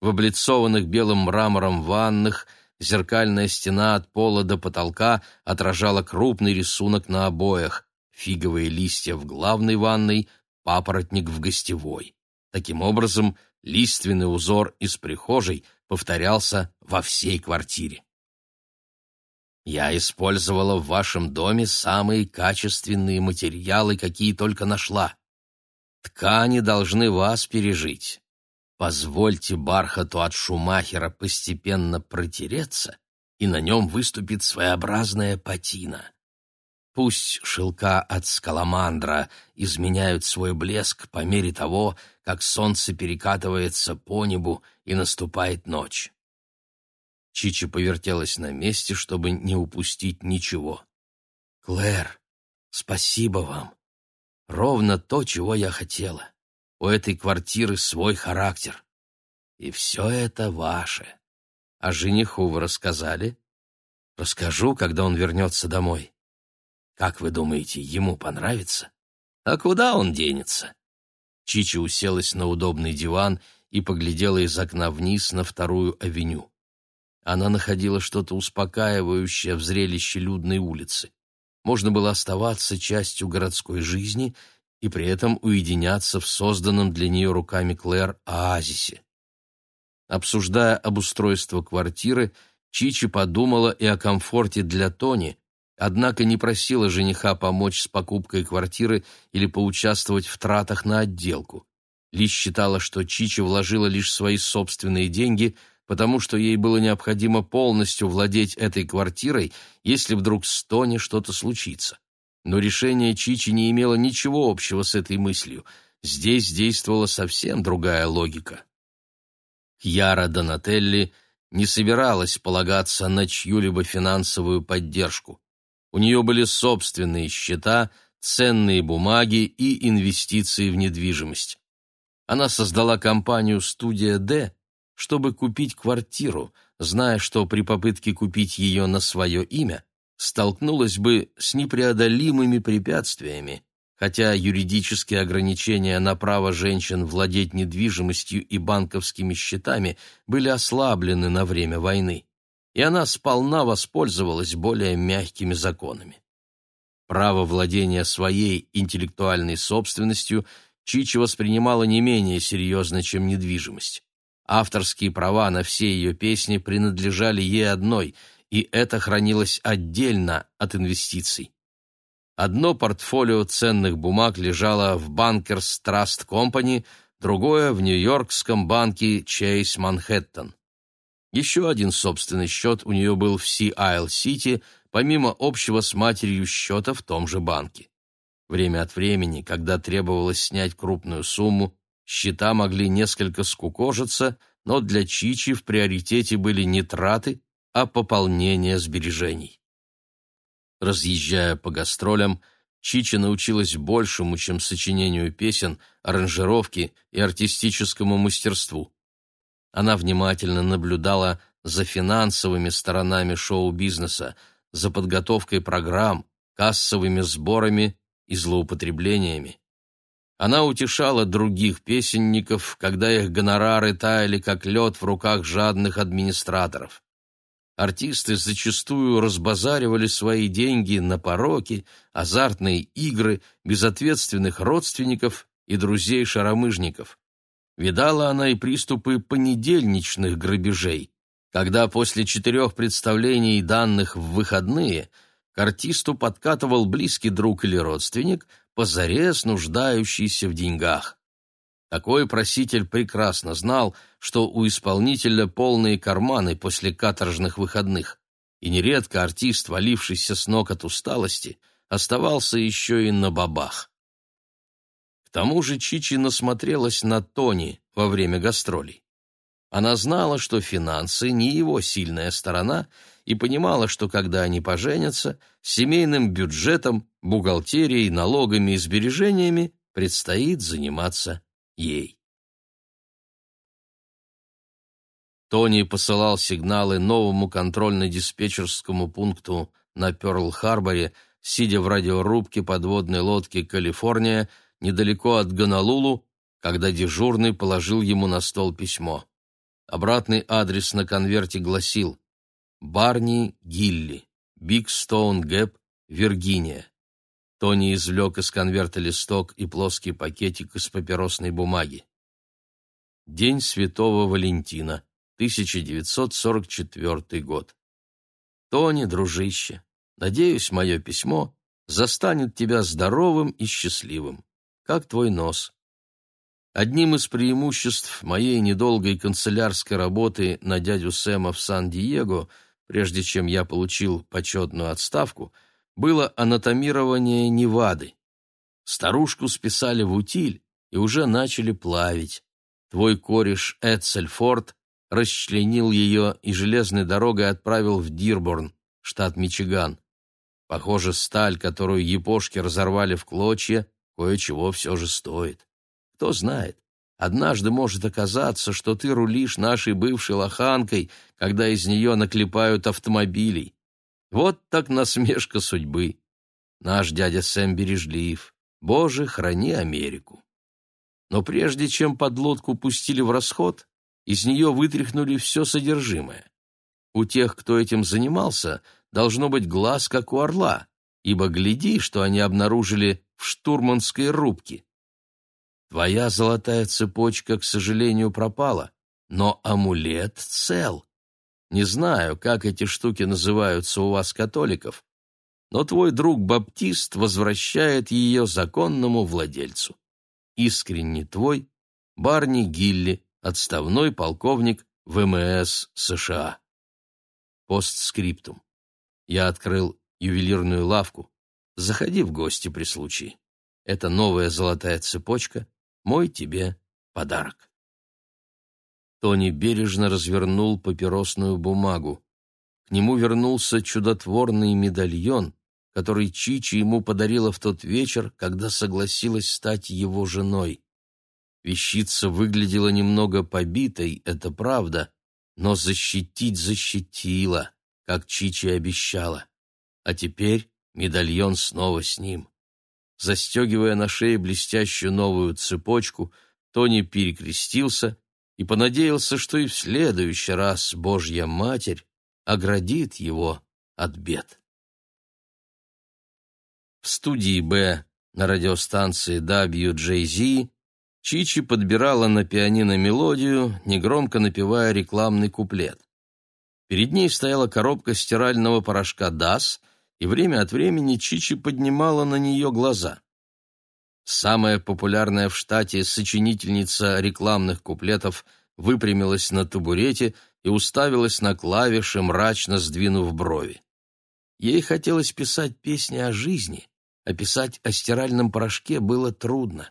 В облицованных белым мрамором ванных зеркальная стена от пола до потолка отражала крупный рисунок на обоях, фиговые листья в главной ванной, папоротник в гостевой. Таким образом, лиственный узор из прихожей повторялся во всей квартире. Я использовала в вашем доме самые качественные материалы, какие только нашла. Ткани должны вас пережить. Позвольте бархату от Шумахера постепенно протереться, и на нем выступит своеобразная патина. Пусть шелка от скаламандра изменяют свой блеск по мере того, как солнце перекатывается по небу и наступает ночь. Чичи повертелась на месте, чтобы не упустить ничего. «Клэр, спасибо вам. Ровно то, чего я хотела. У этой квартиры свой характер. И все это ваше. А жениху вы рассказали? Расскажу, когда он вернется домой. Как вы думаете, ему понравится? А куда он денется?» Чичи уселась на удобный диван и поглядела из окна вниз на вторую авеню. Она находила что-то успокаивающее в зрелище людной улицы. Можно было оставаться частью городской жизни и при этом уединяться в созданном для нее руками Клэр оазисе. Обсуждая обустройство квартиры, Чичи подумала и о комфорте для Тони, однако не просила жениха помочь с покупкой квартиры или поучаствовать в тратах на отделку. Лишь считала, что Чичи вложила лишь свои собственные деньги – потому что ей было необходимо полностью владеть этой квартирой, если вдруг с Тони что-то случится. Но решение Чичи не имело ничего общего с этой мыслью. Здесь действовала совсем другая логика. Яра Донателли не собиралась полагаться на чью-либо финансовую поддержку. У нее были собственные счета, ценные бумаги и инвестиции в недвижимость. Она создала компанию «Студия Д», чтобы купить квартиру, зная, что при попытке купить ее на свое имя столкнулась бы с непреодолимыми препятствиями, хотя юридические ограничения на право женщин владеть недвижимостью и банковскими счетами были ослаблены на время войны, и она сполна воспользовалась более мягкими законами. Право владения своей интеллектуальной собственностью Чичи воспринимала не менее серьезно, чем недвижимость. Авторские права на все ее песни принадлежали ей одной, и это хранилось отдельно от инвестиций. Одно портфолио ценных бумаг лежало в Bankers Trust Company, другое — в Нью-Йоркском банке Chase Manhattan. Еще один собственный счет у нее был в City, помимо общего с матерью счета в том же банке. Время от времени, когда требовалось снять крупную сумму, счета могли несколько скукожиться, но для Чичи в приоритете были не траты, а пополнение сбережений. Разъезжая по гастролям, Чичи научилась большему, чем сочинению песен, аранжировке и артистическому мастерству. Она внимательно наблюдала за финансовыми сторонами шоу-бизнеса, за подготовкой программ, кассовыми сборами и злоупотреблениями. Она утешала других песенников, когда их гонорары таяли как лед в руках жадных администраторов артисты зачастую разбазаривали свои деньги на пороки, азартные игры, безответственных родственников и друзей-шаромыжников. Видала она и приступы понедельничных грабежей, когда после четырех представлений, данных в выходные, к артисту подкатывал близкий друг или родственник, позарез нуждающийся в деньгах. Такой проситель прекрасно знал, что у исполнителя полные карманы после каторжных выходных, и нередко артист, валившийся с ног от усталости, оставался еще и на бабах. Тому же Чичи насмотрелась на Тони во время гастролей. Она знала, что финансы не его сильная сторона, и понимала, что когда они поженятся, семейным бюджетом, бухгалтерией, налогами и сбережениями предстоит заниматься ей. Тони посылал сигналы новому контрольно-диспетчерскому пункту на Пёрл-Харборе, сидя в радиорубке подводной лодки «Калифорния» недалеко от Гонолулу, когда дежурный положил ему на стол письмо. Обратный адрес на конверте гласил «Барни Гилли, Биг Стоун Гэп, Виргиния». Тони извлек из конверта листок и плоский пакетик из папиросной бумаги. День Святого Валентина, 1944 год. Тони, дружище, надеюсь, мое письмо застанет тебя здоровым и счастливым, как твой нос. Одним из преимуществ моей недолгой канцелярской работы на дядю Сэма в Сан-Диего, прежде чем я получил почетную отставку – было анатомирование Невады. Старушку списали в утиль и уже начали плавить. Твой кореш Эдсельфорд расчленил ее и железной дорогой отправил в Дирборн, штат Мичиган. Похоже, сталь, которую япошки разорвали в клочья, кое-чего все же стоит. Кто знает, однажды может оказаться, что ты рулишь нашей бывшей лоханкой, когда из нее наклепают автомобилей. Вот так насмешка судьбы. Наш дядя Сэм бережлив. Боже, храни Америку. Но прежде чем подлодку пустили в расход, из нее вытряхнули все содержимое. У тех, кто этим занимался, должно быть глаз, как у орла, ибо гляди, что они обнаружили в штурманской рубке. Твоя золотая цепочка, к сожалению, пропала, но амулет цел. Не знаю, как эти штуки называются у вас, католиков, но твой друг Баптист возвращает ее законному владельцу. Искренне твой Барни Гилли, отставной полковник ВМС США. Постскриптум. Я открыл ювелирную лавку. Заходи в гости при случае. Это новая золотая цепочка, мой тебе подарок. Тони бережно развернул папиросную бумагу. К нему вернулся чудотворный медальон, который Чичи ему подарила в тот вечер, когда согласилась стать его женой. Вещица выглядела немного побитой, это правда, но защитить защитила, как Чичи обещала. А теперь медальон снова с ним. Застегивая на шее блестящую новую цепочку, Тони перекрестился и понадеялся, что и в следующий раз Божья Матерь оградит его от бед. В студии «Б» на радиостанции WJZ Чичи подбирала на пианино мелодию, негромко напевая рекламный куплет. Перед ней стояла коробка стирального порошка «Дас», и время от времени Чичи поднимала на нее глаза. Самая популярная в штате сочинительница рекламных куплетов выпрямилась на табурете и уставилась на клавиши, мрачно сдвинув брови. Ей хотелось писать песни о жизни, а писать о стиральном порошке было трудно.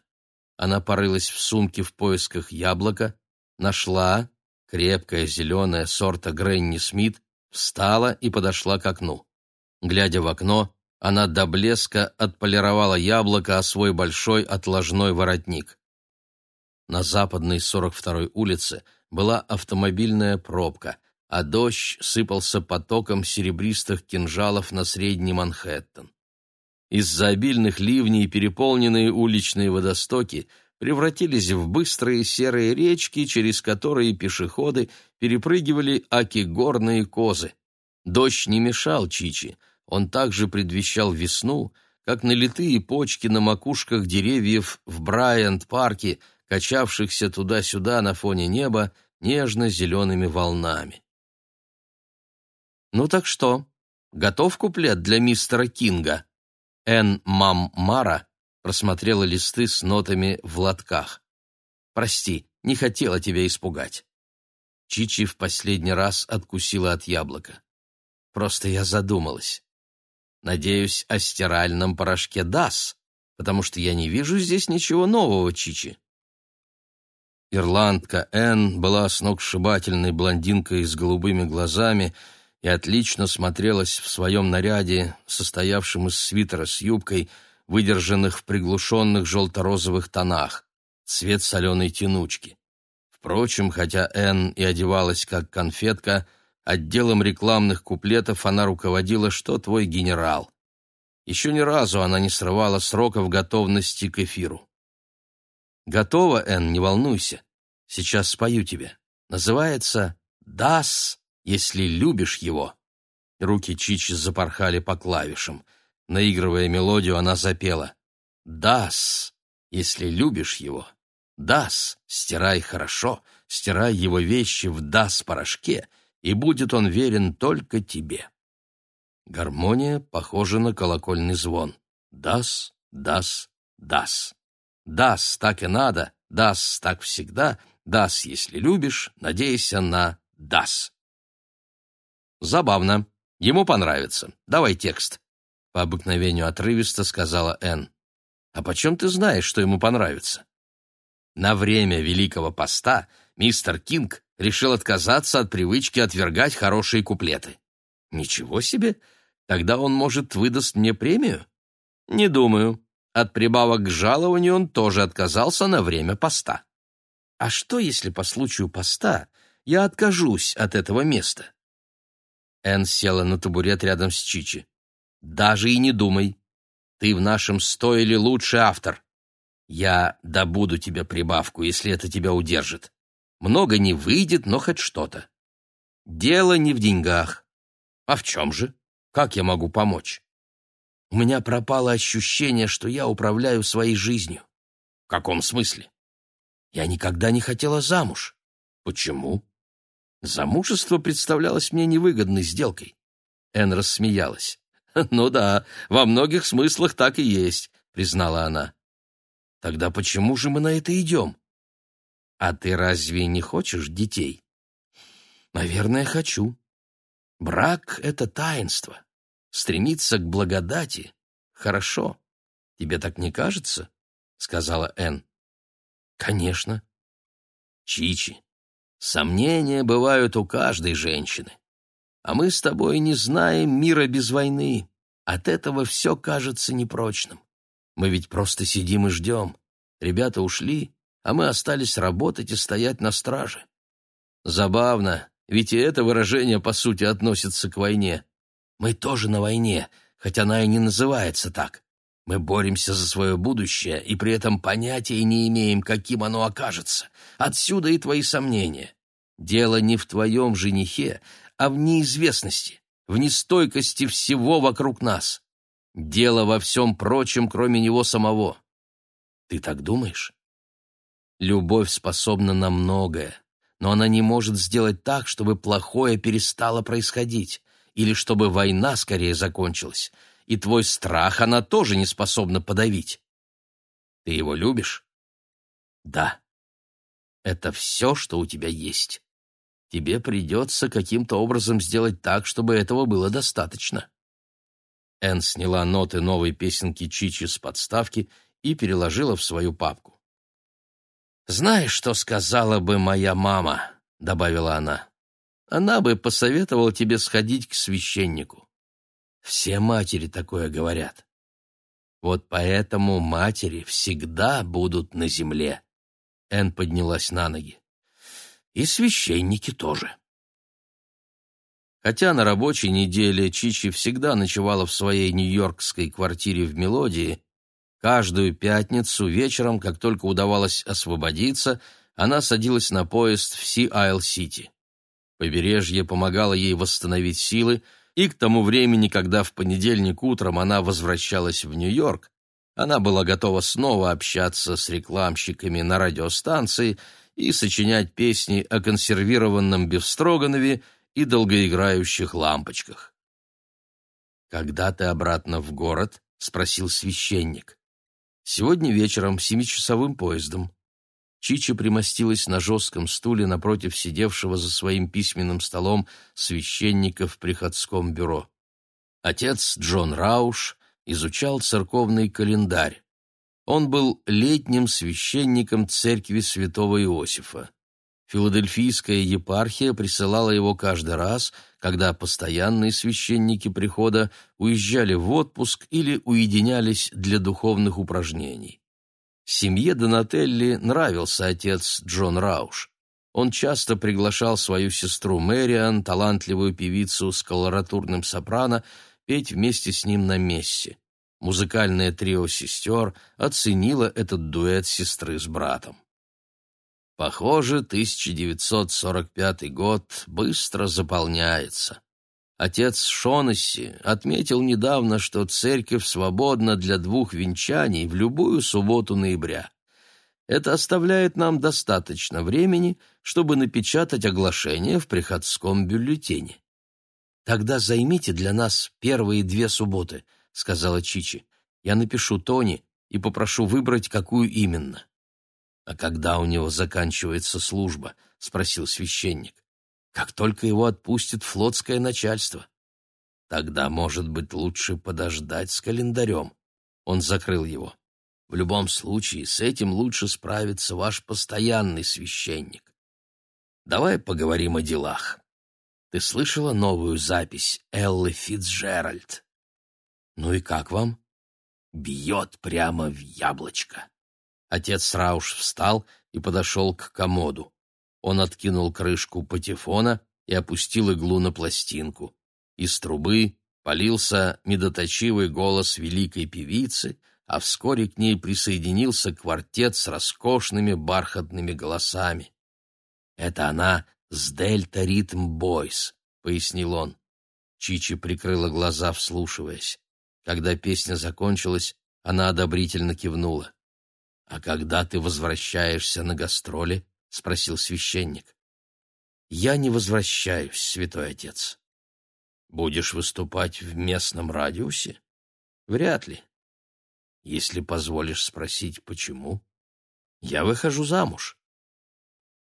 Она порылась в сумке в поисках яблока, нашла, крепкое зеленое сорта Гренни Смит, встала и подошла к окну. Глядя в окно, она до блеска отполировала яблоко о свой большой отложной воротник. На западной 42-й улице была автомобильная пробка, а дождь сыпался потоком серебристых кинжалов на средний Манхэттен. Из-за обильных ливней переполненные уличные водостоки превратились в быстрые серые речки, через которые пешеходы перепрыгивали аки-горные козы. Дождь не мешал Чичи, он также предвещал весну, как налитые почки на макушках деревьев в Брайант-парке, качавшихся туда-сюда на фоне неба нежно-зелеными волнами. «Ну так что, готов куплет для мистера Кинга?» Эн Мам Мара просмотрела листы с нотами в лотках. «Прости, не хотела тебя испугать». Чичи в последний раз откусила от яблока. «Просто я задумалась. Надеюсь, о стиральном порошке ДАС, потому что я не вижу здесь ничего нового, Чичи». Ирландка Энн была сногсшибательной блондинкой с голубыми глазами и отлично смотрелась в своем наряде, состоявшем из свитера с юбкой, выдержанных в приглушенных желто-розовых тонах, цвет соленой тянучки. Впрочем, хотя Энн и одевалась как конфетка, отделом рекламных куплетов она руководила «Что твой генерал?». Еще ни разу она не срывала сроков готовности к эфиру. «Готова, Энн, не волнуйся. Сейчас спою тебе. Называется «Дас» если любишь его». Руки Чичи запорхали по клавишам. Наигрывая мелодию, она запела «Дас, если любишь его, Дас, стирай хорошо, стирай его вещи в Дас-порошке, и будет он верен только тебе». Гармония похожа на колокольный звон. Дас, дас, дас. Дас так и надо, дас так всегда, дас, если любишь, надейся на дас. Забавно. Ему понравится. Давай текст. По обыкновению отрывисто сказала Энн. А почем ты знаешь, что ему понравится? На время Великого Поста мистер Кинг решил отказаться от привычки отвергать хорошие куплеты. Ничего себе! Тогда он, может, выдаст мне премию? Не думаю. От прибавок к жалованию он тоже отказался на время поста. А что, если по случаю поста я откажусь от этого места? Энн села на табурет рядом с Чичи. «Даже и не думай. Ты в нашем стойле лучший автор. Я добуду тебе прибавку, если это тебя удержит. Много не выйдет, но хоть что-то. Дело не в деньгах. А в чем же? Как я могу помочь? У меня пропало ощущение, что я управляю своей жизнью. В каком смысле? Я никогда не хотела замуж. Почему? Замужество представлялось мне невыгодной сделкой. Эн рассмеялась. «Ну да, во многих смыслах так и есть», — признала она. «Тогда почему же мы на это идем?» «А ты разве не хочешь детей?» «Наверное, хочу. Брак — это таинство. Стремиться к благодати — хорошо. Тебе так не кажется?» — сказала Эн. «Конечно». «Чичи, Сомнения бывают у каждой женщины. А мы с тобой не знаем мира без войны. От этого все кажется непрочным. Мы ведь просто сидим и ждем. Ребята ушли, а мы остались работать и стоять на страже. Забавно, ведь и это выражение, по сути, относится к войне. Мы тоже на войне, хотя она и не называется так. Мы боремся за свое будущее и при этом понятия не имеем, каким оно окажется. Отсюда и твои сомнения. Дело не в твоем женихе, а в неизвестности, в нестойкости всего вокруг нас. Дело во всем прочем, кроме него самого. Ты так думаешь? Любовь способна на многое, но она не может сделать так, чтобы плохое перестало происходить, или чтобы война скорее закончилась, и твой страх она тоже не способна подавить. Ты его любишь? Да. Это все, что у тебя есть. Тебе придется каким-то образом сделать так, чтобы этого было достаточно. Энн сняла ноты новой песенки Чичи с подставки и переложила в свою папку. «Знаешь, что сказала бы моя мама?» — добавила она. «Она бы посоветовала тебе сходить к священнику. Все матери такое говорят. Вот поэтому матери всегда будут на земле». Энн поднялась на ноги и священники тоже. Хотя на рабочей неделе Чичи всегда ночевала в своей нью-йоркской квартире в Мелодии, каждую пятницу вечером, как только удавалось освободиться, она садилась на поезд в Си-Айл-Сити. Побережье помогало ей восстановить силы, и к тому времени, когда в понедельник утром она возвращалась в Нью-Йорк, она была готова снова общаться с рекламщиками на радиостанции и сочинять песни о консервированном бефстроганове и долгоиграющих лампочках. «Когда ты обратно в город?» — спросил священник. «Сегодня вечером семичасовым поездом». Чичи примостилась на жестком стуле напротив сидевшего за своим письменным столом священника в приходском бюро. Отец Джон Рауш изучал церковный календарь. Он был летним священником церкви святого Иосифа. Филадельфийская епархия присылала его каждый раз, когда постоянные священники прихода уезжали в отпуск или уединялись для духовных упражнений. Семье Донателли нравился отец Джон Рауш. Он часто приглашал свою сестру Мэриан, талантливую певицу с колоратурным сопрано, петь вместе с ним на мессе. Музыкальное трио сестер оценило этот дуэт сестры с братом. Похоже, 1945 год быстро заполняется. Отец Шонесси отметил недавно, что церковь свободна для двух венчаний в любую субботу ноября. Это оставляет нам достаточно времени, чтобы напечатать оглашение в приходском бюллетене. Тогда займите для нас первые две субботы —— сказала Чичи. «Я напишу Тони и попрошу выбрать, какую именно». «А когда у него заканчивается служба?» — спросил священник. «Как только его отпустит флотское начальство». «Тогда, может быть, лучше подождать с календарем». Он закрыл его. «В любом случае, с этим лучше справится ваш постоянный священник. Давай поговорим о делах. Ты слышала новую запись Эллы Фитцджеральд?» «Ну и как вам?» «Бьет прямо в яблочко». Отец Рауш встал и подошел к комоду. Он откинул крышку патефона и опустил иглу на пластинку. Из трубы полился медоточивый голос великой певицы, а вскоре к ней присоединился квартет с роскошными бархатными голосами. «Это она с Дельта Ритм Бойс», — пояснил он. Чичи прикрыла глаза, вслушиваясь. Когда песня закончилась, она одобрительно кивнула. «А когда ты возвращаешься на гастроли?» — спросил священник. «Я не возвращаюсь, святой отец». «Будешь выступать в местном радиусе?» «Вряд ли. Если позволишь спросить, почему?» «Я выхожу замуж».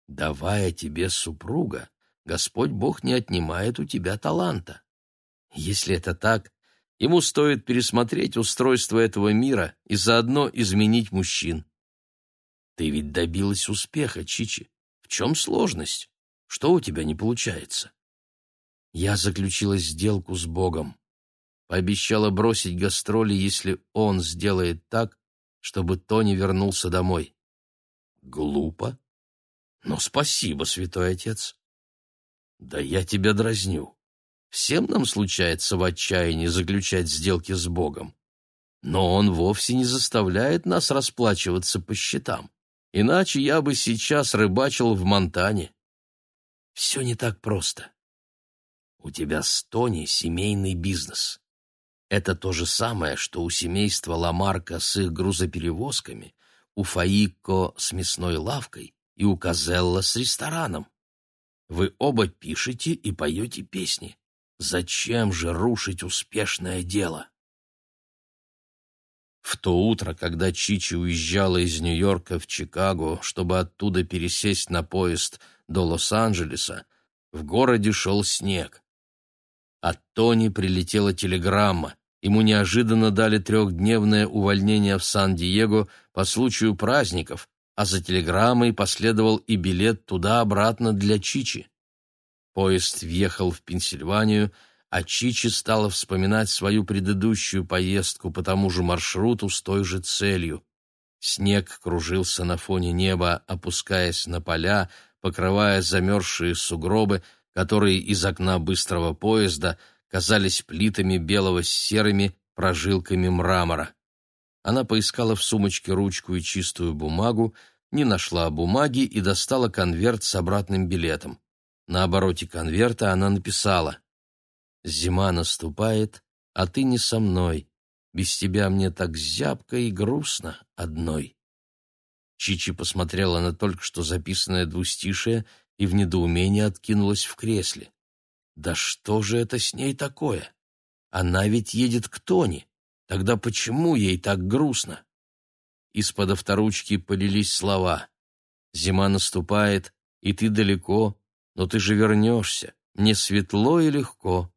«Давая тебе супруга, Господь Бог не отнимает у тебя таланта. Если это так, Ему стоит пересмотреть устройство этого мира и заодно изменить мужчин. Ты ведь добилась успеха, Чичи. В чем сложность? Что у тебя не получается? Я заключила сделку с Богом. Пообещала бросить гастроли, если он сделает так, чтобы Тони вернулся домой. Глупо. Но спасибо, святой отец. Да я тебя дразню. Всем нам случается в отчаянии заключать сделки с Богом. но он вовсе не заставляет нас расплачиваться по счетам. Иначе я бы сейчас рыбачил в Монтане. Все не так просто. У тебя с Тони семейный бизнес. Это то же самое, что у семейства Ламарка с их грузоперевозками, у Фаикко с мясной лавкой и у Казелла с рестораном. Вы оба пишете и поете песни. Зачем же рушить успешное дело? В то утро, когда Чичи уезжала из Нью-Йорка в Чикаго, чтобы оттуда пересесть на поезд до Лос-Анджелеса, в городе шел снег. От Тони прилетела телеграмма. Ему неожиданно дали трехдневное увольнение в Сан-Диего по случаю праздников, а за телеграммой последовал и билет туда-обратно для Чичи. Поезд въехал в Пенсильванию, а Чичи стала вспоминать свою предыдущую поездку по тому же маршруту с той же целью. Снег кружился на фоне неба, опускаясь на поля, покрывая замерзшие сугробы, которые из окна быстрого поезда казались плитами белого с серыми прожилками мрамора. Она поискала в сумочке ручку и чистую бумагу, не нашла бумаги и достала конверт с обратным билетом. На обороте конверта она написала Зима наступает, а ты не со мной. Без тебя мне так зябко и грустно одной. Чичи посмотрела на только что записанное двустишее и в недоумении откинулась в кресле. Да что же это с ней такое? Она ведь едет к Тони. Тогда почему ей так грустно? Из-под авторучки полились слова. Зима наступает, и ты далеко, но ты же вернешься. Мне светло и легко.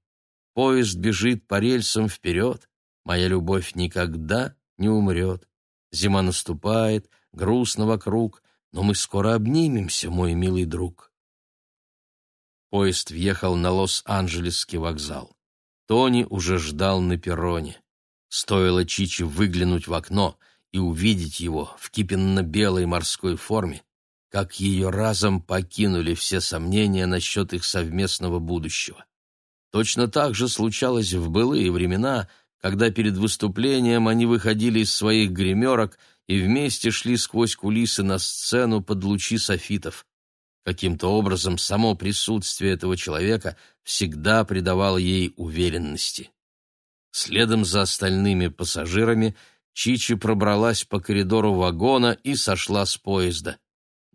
Поезд бежит по рельсам вперед, моя любовь никогда не умрет. Зима наступает, грустно вокруг, но мы скоро обнимемся, мой милый друг. Поезд въехал на Лос-Анджелесский вокзал. Тони уже ждал на перроне. Стоило Чичи выглянуть в окно и увидеть его в кипенно-белой морской форме, как ее разом покинули все сомнения насчет их совместного будущего. Точно так же случалось в былые времена, когда перед выступлением они выходили из своих гримерок и вместе шли сквозь кулисы на сцену под лучи софитов. Каким-то образом само присутствие этого человека всегда придавало ей уверенности. Следом за остальными пассажирами Чичи пробралась по коридору вагона и сошла с поезда.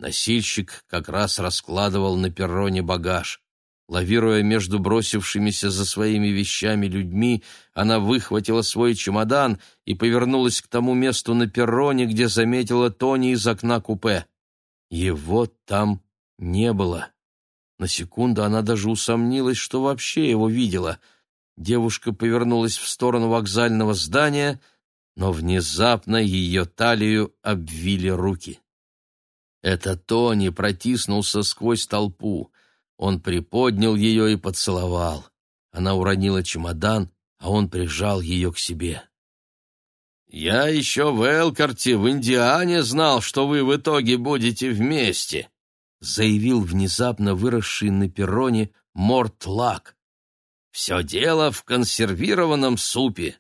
Носильщик как раз раскладывал на перроне багаж. Лавируя между бросившимися за своими вещами людьми, она выхватила свой чемодан и повернулась к тому месту на перроне, где заметила Тони из окна купе. Его там не было. На секунду она даже усомнилась, что вообще его видела. Девушка повернулась в сторону вокзального здания, но внезапно ее талию обвили руки. Это Тони протиснулся сквозь толпу. Он приподнял ее и поцеловал. Она уронила чемодан, а он прижал ее к себе. «Я еще в Элкарте, в Индиане, знал, что вы в итоге будете вместе», заявил внезапно выросший на перроне Морт Лак. «Все дело в консервированном супе».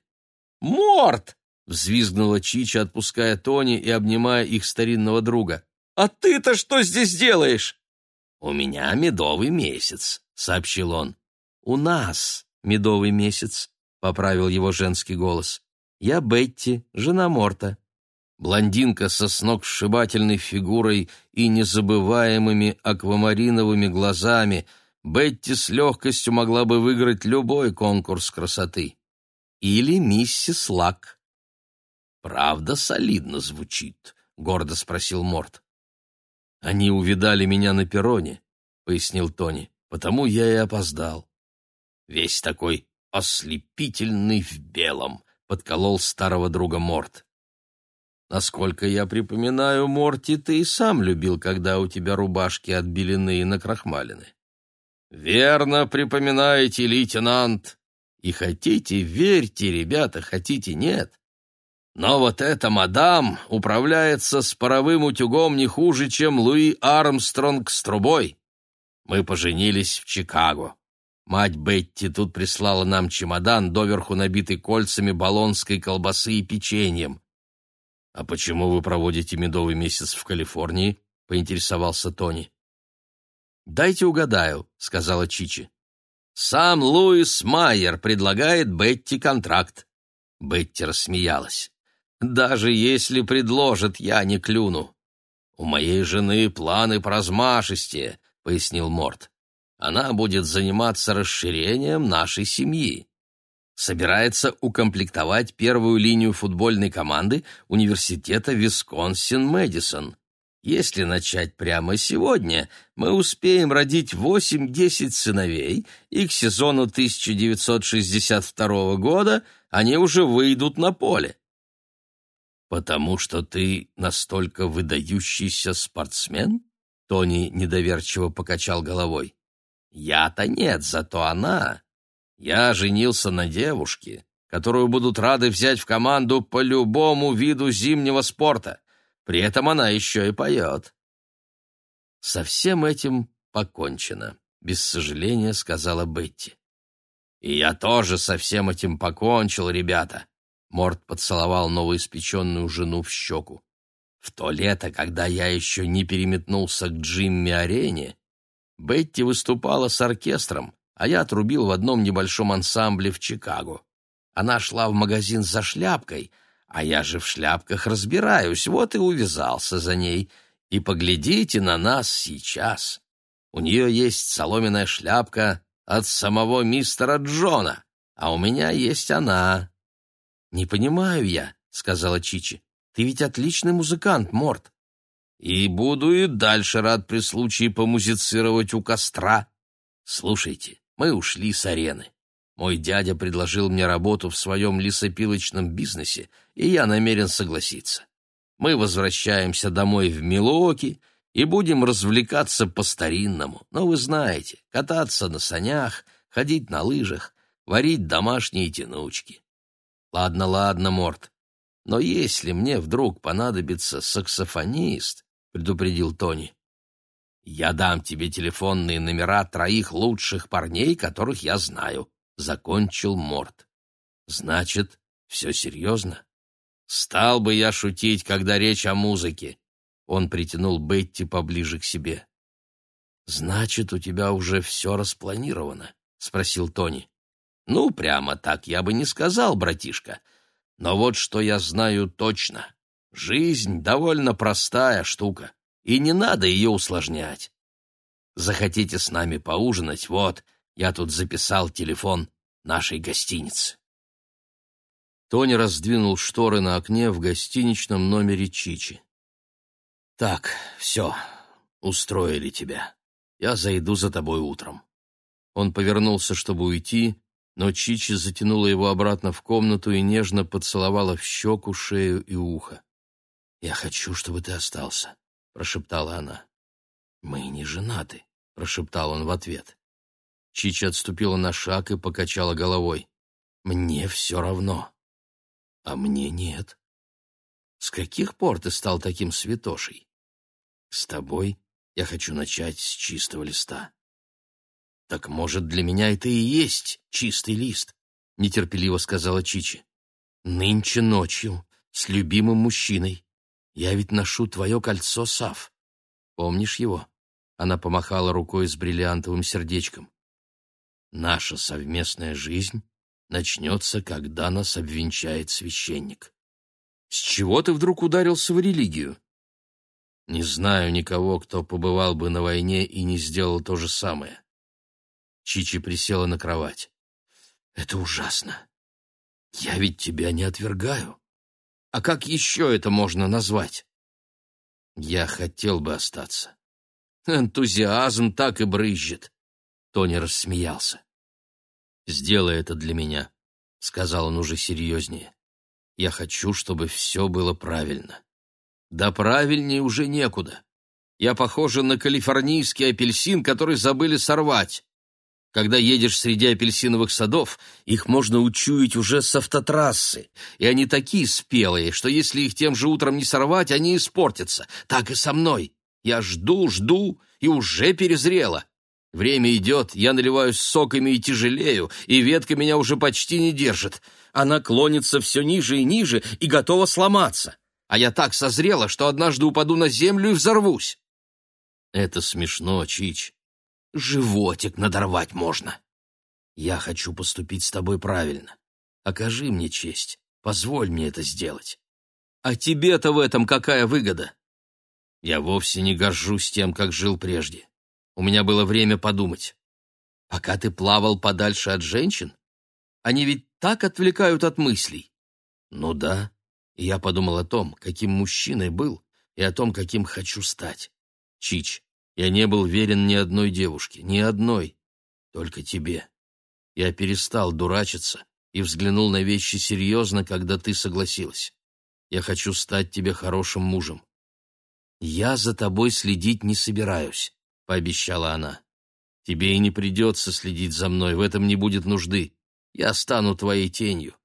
«Морт!» — взвизгнула Чича, отпуская Тони и обнимая их старинного друга. «А ты-то что здесь делаешь?» «У меня медовый месяц», — сообщил он. «У нас медовый месяц», — поправил его женский голос. «Я Бетти, жена Морта». Блондинка со сногсшибательной фигурой и незабываемыми аквамариновыми глазами, Бетти с легкостью могла бы выиграть любой конкурс красоты. Или миссис Лак. «Правда солидно звучит», — гордо спросил Морт. «Они увидали меня на перроне», — пояснил Тони, — «потому я и опоздал». Весь такой ослепительный в белом, — подколол старого друга Морт. Насколько я припоминаю, Морти, ты и сам любил, когда у тебя рубашки отбелены и накрахмалены. Верно припоминаете, лейтенант. И хотите, верьте, ребята, хотите, нет. Но вот эта мадам управляется с паровым утюгом не хуже, чем Луи Армстронг с трубой. Мы поженились в Чикаго. Мать Бетти тут прислала нам чемодан, доверху набитый кольцами болонской колбасы и печеньем. — А почему вы проводите медовый месяц в Калифорнии? — поинтересовался Тони. — Дайте угадаю, — сказала Чичи. — Сам Луис Майер предлагает Бетти контракт. Бетти рассмеялась. — Даже если предложит, я не клюну. — У моей жены планы поразмашистее, — пояснил Морт она будет заниматься расширением нашей семьи. Собирается укомплектовать первую линию футбольной команды университета Висконсин-Мэдисон. Если начать прямо сегодня, мы успеем родить 8-10 сыновей, и к сезону 1962 года они уже выйдут на поле. «Потому что ты настолько выдающийся спортсмен?» Тони недоверчиво покачал головой. Я-то нет, зато она. Я женился на девушке, которую будут рады взять в команду по любому виду зимнего спорта. При этом она еще и поет. Со всем этим покончено, без сожаления сказала Бетти. И я тоже со всем этим покончил, ребята. Морт поцеловал новоиспеченную жену в щеку. В то лето, когда я еще не переметнулся к Джимми-арене, Бетти выступала с оркестром, а я трубил в одном небольшом ансамбле в Чикаго. Она шла в магазин за шляпкой, а я же в шляпках разбираюсь, вот и увязался за ней. И поглядите на нас сейчас. У нее есть соломенная шляпка от самого мистера Джона, а у меня есть она. — Не понимаю я, — сказала Чичи. — Ты ведь отличный музыкант, Морт. И буду и дальше рад при случае помузицировать у костра. Слушайте, мы ушли с арены. Мой дядя предложил мне работу в своем лесопилочном бизнесе, и я намерен согласиться. Мы возвращаемся домой в Милуоки и будем развлекаться по-старинному. Но вы знаете, кататься на санях, ходить на лыжах, варить домашние тянучки. Ладно, ладно, Морт, но если мне вдруг понадобится саксофонист, — предупредил Тони. «Я дам тебе телефонные номера троих лучших парней, которых я знаю», — закончил Морт. «Значит, все серьезно?» «Стал бы я шутить, когда речь о музыке». Он притянул Бетти поближе к себе. «Значит, у тебя уже все распланировано?» — спросил Тони. «Ну, прямо так я бы не сказал, братишка. Но вот что я знаю точно. Жизнь довольно простая штука, и не надо ее усложнять. Захотите с нами поужинать? Вот, я тут записал телефон нашей гостиницы. Тони раздвинул шторы на окне в гостиничном номере Чичи. «Так, все, устроили тебя. Я зайду за тобой утром». Он повернулся, чтобы уйти, но Чичи затянула его обратно в комнату и нежно поцеловала в щеку, шею и ухо. «Я хочу, чтобы ты остался», — прошептала она. «Мы не женаты», — прошептал он в ответ. Чича отступила на шаг и покачала головой. «Мне все равно». «А мне нет». «С каких пор ты стал таким святошей?» «С тобой я хочу начать с чистого листа». «Так, может, для меня это и есть чистый лист?» — нетерпеливо сказала Чичи. «Нынче ночью, с любимым мужчиной, я ведь ношу твое кольцо, Сав. Помнишь его?» Она помахала рукой с бриллиантовым сердечком. «Наша совместная жизнь начнется, когда нас обвенчает священник». «С чего ты вдруг ударился в религию?» «Не знаю никого, кто побывал бы на войне и не сделал то же самое». Чичи присела на кровать. «Это ужасно. Я ведь тебя не отвергаю. А как еще это можно назвать? Я хотел бы остаться. Энтузиазм так и брызжет. Тони рассмеялся. «Сделай это для меня», — сказал он уже серьезнее. «Я хочу, чтобы все было правильно». «Да правильнее уже некуда. Я похожа на калифорнийский апельсин, который забыли сорвать. Когда едешь среди апельсиновых садов, их можно учуять уже с автотрассы, и они такие спелые, что если их тем же утром не сорвать, они испортятся. Так и со мной. Я жду, жду, и уже перезрела. Время идет, я наливаюсь соками и тяжелею, и ветка меня уже почти не держит. Она клонится все ниже и ниже и готова сломаться. А я так созрела, что однажды упаду на землю и взорвусь. Это смешно, Чич. Животик надорвать можно. Я хочу поступить с тобой правильно. Окажи мне честь, позволь мне это сделать. А тебе-то в этом какая выгода? Я вовсе не горжусь тем, как жил прежде. У меня было время подумать. Пока ты плавал подальше от женщин? Они ведь так отвлекают от мыслей. Ну да, и я подумал о том, каким мужчиной был, и о том, каким хочу стать. Чич, я не был верен ни одной девушке, ни одной, только тебе. Я перестал дурачиться и взглянул на вещи серьезно, когда ты согласилась. Я хочу стать тебе хорошим мужем. Я за тобой следить не собираюсь. — пообещала она. «Тебе и не придется следить за мной, в этом не будет нужды. Я стану твоей тенью.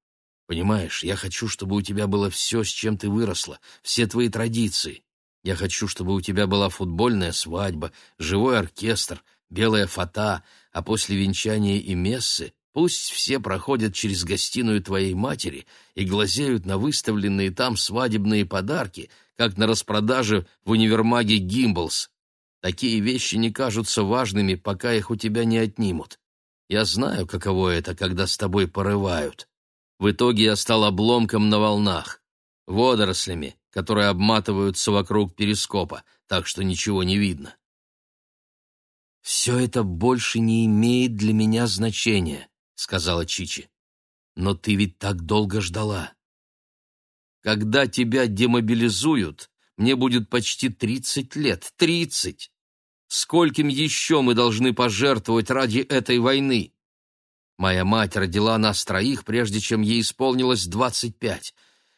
Понимаешь, я хочу, чтобы у тебя было все, с чем ты выросла, все твои традиции. Я хочу, чтобы у тебя была футбольная свадьба, живой оркестр, белая фата, а после венчания и мессы пусть все проходят через гостиную твоей матери и глазеют на выставленные там свадебные подарки, как на распродаже в универмаге «Гимблс». Такие вещи не кажутся важными, пока их у тебя не отнимут. Я знаю, каково это, когда с тобой порывают. В итоге я стал обломком на волнах, водорослями, которые обматываются вокруг перископа, так что ничего не видно. «Все это больше не имеет для меня значения», — сказала Чичи. «Но ты ведь так долго ждала. Когда тебя демобилизуют, мне будет почти тридцать лет. Тридцать! Скольким еще мы должны пожертвовать ради этой войны? Моя мать родила нас троих, прежде чем ей исполнилось двадцать пять.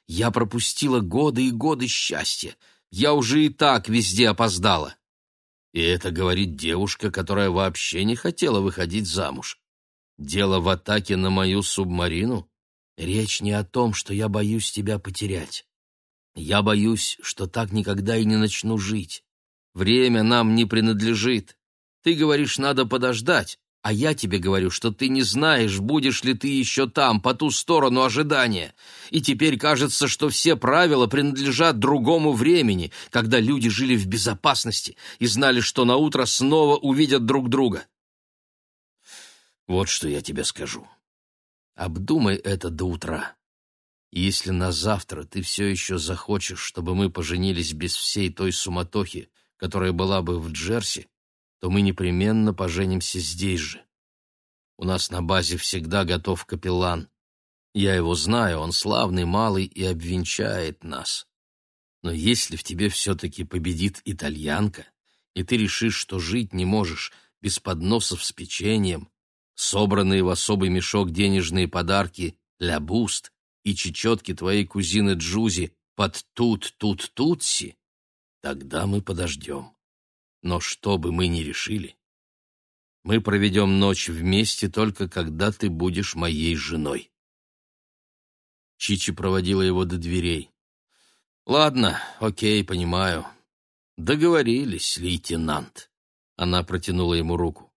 Я пропустила годы и годы счастья. Я уже и так везде опоздала. И это говорит девушка, которая вообще не хотела выходить замуж. Дело в атаке на мою субмарину? Речь не о том, что я боюсь тебя потерять. Я боюсь, что так никогда и не начну жить. Время нам не принадлежит. Ты говоришь, надо подождать, а я тебе говорю, что ты не знаешь, будешь ли ты еще там, по ту сторону ожидания. И теперь кажется, что все правила принадлежат другому времени, когда люди жили в безопасности и знали, что на утро снова увидят друг друга. Вот что я тебе скажу. Обдумай это до утра. Если на завтра ты все еще захочешь, чтобы мы поженились без всей той суматохи, которая была бы в Джерси, то мы непременно поженимся здесь же. У нас на базе всегда готов капеллан. Я его знаю, он славный малый и обвенчает нас. Но если в тебе все-таки победит итальянка, и ты решишь, что жить не можешь без подносов с печеньем, собранные в особый мешок денежные подарки «Ля Буст» и чечетки твоей кузины Джузи под тут-тут-тутси, тогда мы подождем. Но что бы мы ни решили, мы проведем ночь вместе только когда ты будешь моей женой. Чичи проводила его до дверей. «Ладно, окей, понимаю. Договорились, лейтенант». Она протянула ему руку.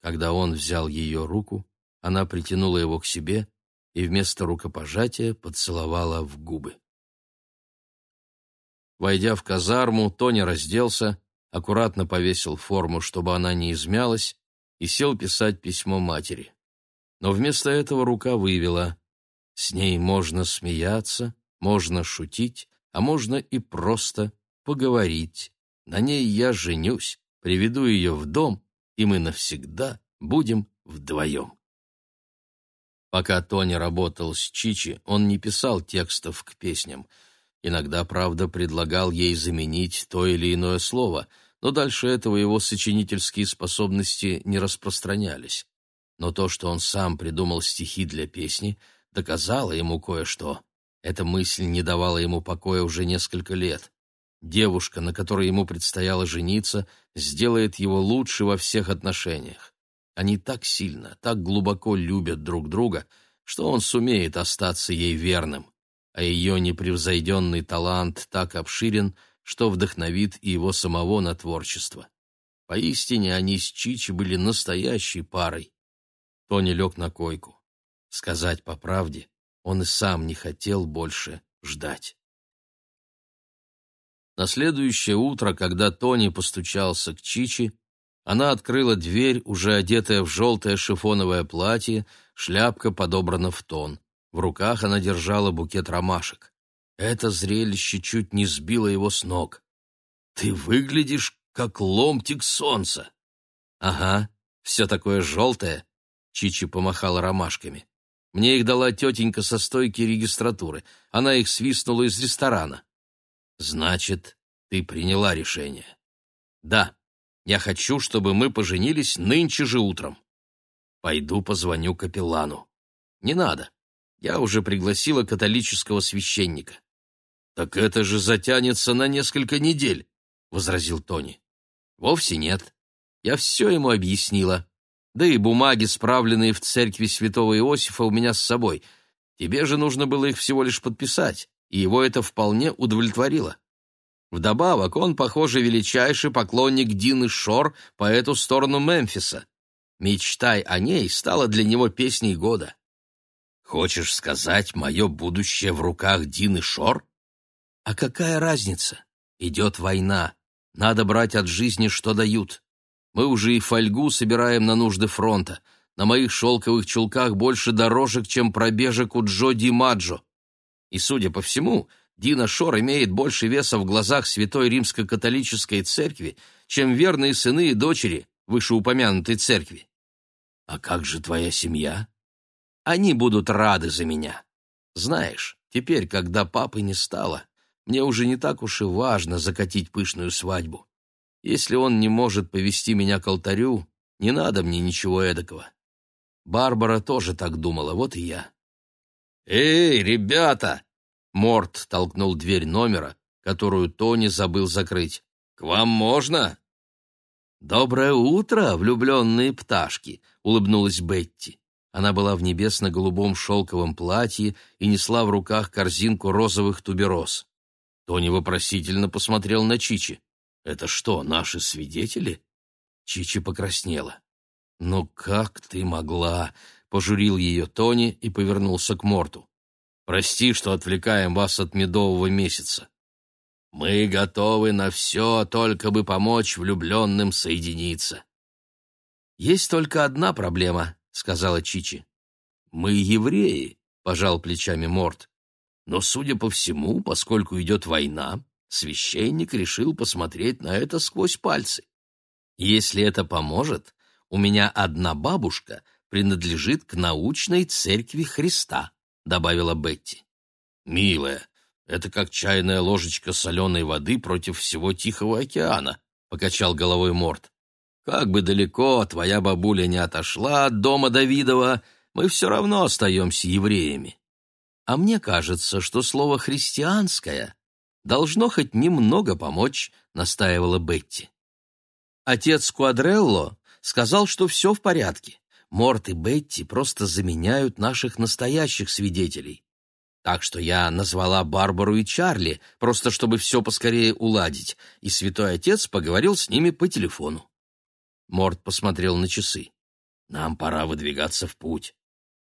Когда он взял ее руку, она притянула его к себе и вместо рукопожатия поцеловала в губы. Войдя в казарму, Тони разделся, аккуратно повесил форму, чтобы она не измялась, и сел писать письмо матери. Но вместо этого рука вывела. С ней можно смеяться, можно шутить, а можно и просто поговорить. На ней я женюсь, приведу ее в дом, и мы навсегда будем вдвоем. Пока Тони работал с Чичи, он не писал текстов к песням. Иногда, правда, предлагал ей заменить то или иное слово, но дальше этого его сочинительские способности не распространялись. Но то, что он сам придумал стихи для песни, доказало ему кое-что. Эта мысль не давала ему покоя уже несколько лет. Девушка, на которой ему предстояло жениться, сделает его лучше во всех отношениях. Они так сильно, так глубоко любят друг друга, что он сумеет остаться ей верным, а ее непревзойденный талант так обширен, что вдохновит и его самого на творчество. Поистине они с Чичи были настоящей парой. Тони лег на койку. Сказать по правде, он и сам не хотел больше ждать. На следующее утро, когда Тони постучался к Чичи, она открыла дверь, уже одетая в желтое шифоновое платье, шляпка подобрана в тон. В руках она держала букет ромашек. Это зрелище чуть не сбило его с ног. «Ты выглядишь, как ломтик солнца!» «Ага, все такое желтое», — Чичи помахала ромашками. «Мне их дала тетенька со стойки регистратуры. Она их свистнула из ресторана». «Значит, ты приняла решение?» «Да, я хочу, чтобы мы поженились нынче же утром». «Пойду позвоню капеллану». «Не надо. Я уже пригласила католического священника. Так это же затянется на несколько недель, возразил Тони. Вовсе нет. Я все ему объяснила. Да и бумаги, справленные в церкви святого Иосифа, у меня с собой. Тебе же нужно было их всего лишь подписать, и его это вполне удовлетворило. Вдобавок, он, похоже, величайший поклонник Дины Шор по эту сторону Мемфиса. «Мечтай о ней» стала для него песней года. Хочешь сказать, мое будущее в руках Дины Шор? А какая разница? Идет война. Надо брать от жизни, что дают. Мы уже и фольгу собираем на нужды фронта. На моих шелковых чулках больше дорожек, чем пробежек у Джо Ди Маджо. И, судя по всему, Дина Шор имеет больше веса в глазах Святой Римско-католической церкви, чем верные сыны и дочери вышеупомянутой церкви. А как же твоя семья? Они будут рады за меня. Знаешь, теперь, когда папы не стало, мне уже не так уж и важно закатить пышную свадьбу. Если он не может повести меня к алтарю, не надо мне ничего эдакого. Барбара тоже так думала, вот и я. «Эй, ребята!» Морт толкнул дверь номера, которую Тони забыл закрыть. «К вам можно?» «Доброе утро, влюбленные пташки!» — улыбнулась Бетти. Она была в небесно-голубом шелковом платье и несла в руках корзинку розовых тубероз. Тони вопросительно посмотрел на Чичи. «Это что, наши свидетели?» Чичи покраснела. «Ну как ты могла?» — пожурил ее Тони и повернулся к Морту. «Прости, что отвлекаем вас от медового месяца. Мы готовы на все, только бы помочь влюбленным соединиться». «Есть только одна проблема», сказала Чичи. Мы евреи, пожал плечами Морт. Но, судя по всему, поскольку идет война, священник решил посмотреть на это сквозь пальцы. Если это поможет, у меня одна бабушка принадлежит к научной церкви Христа, добавила Бетти. Милая, это как чайная ложечка соленой воды против всего Тихого океана, покачал головой Морт. Как бы далеко твоя бабуля не отошла от дома Давидова, мы все равно остаемся евреями. А мне кажется, что слово «христианское» должно хоть немного помочь, настаивала Бетти. Отец Куадрелло сказал, что все в порядке. Морт и Бетти просто заменяют наших настоящих свидетелей. Так что я назвала Барбару и Чарли, просто чтобы все поскорее уладить, и святой отец поговорил с ними по телефону. Морд посмотрел на часы. «Нам пора выдвигаться в путь.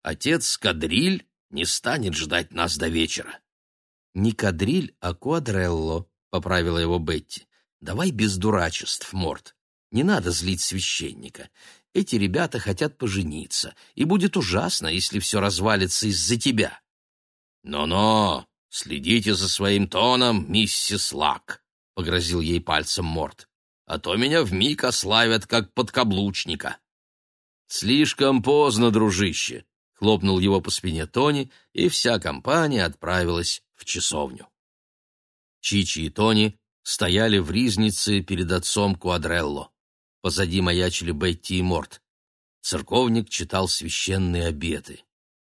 Отец Кадриль не станет ждать нас до вечера». «Не Кадриль, а Куадрелло», — поправила его Бетти. «Давай без дурачеств, Морд. Не надо злить священника. Эти ребята хотят пожениться, и будет ужасно, если все развалится из-за тебя». «Но-но, следите за своим тоном, миссис Лак», — погрозил ей пальцем Морд а то меня вмиг ославят как подкаблучника. Слишком поздно, дружище, хлопнул его по спине Тони, и вся компания отправилась в часовню. Чичи и Тони стояли в ризнице перед отцом Куадрелло. Позади маячили Бетти и Морт. Церковник читал священные обеты.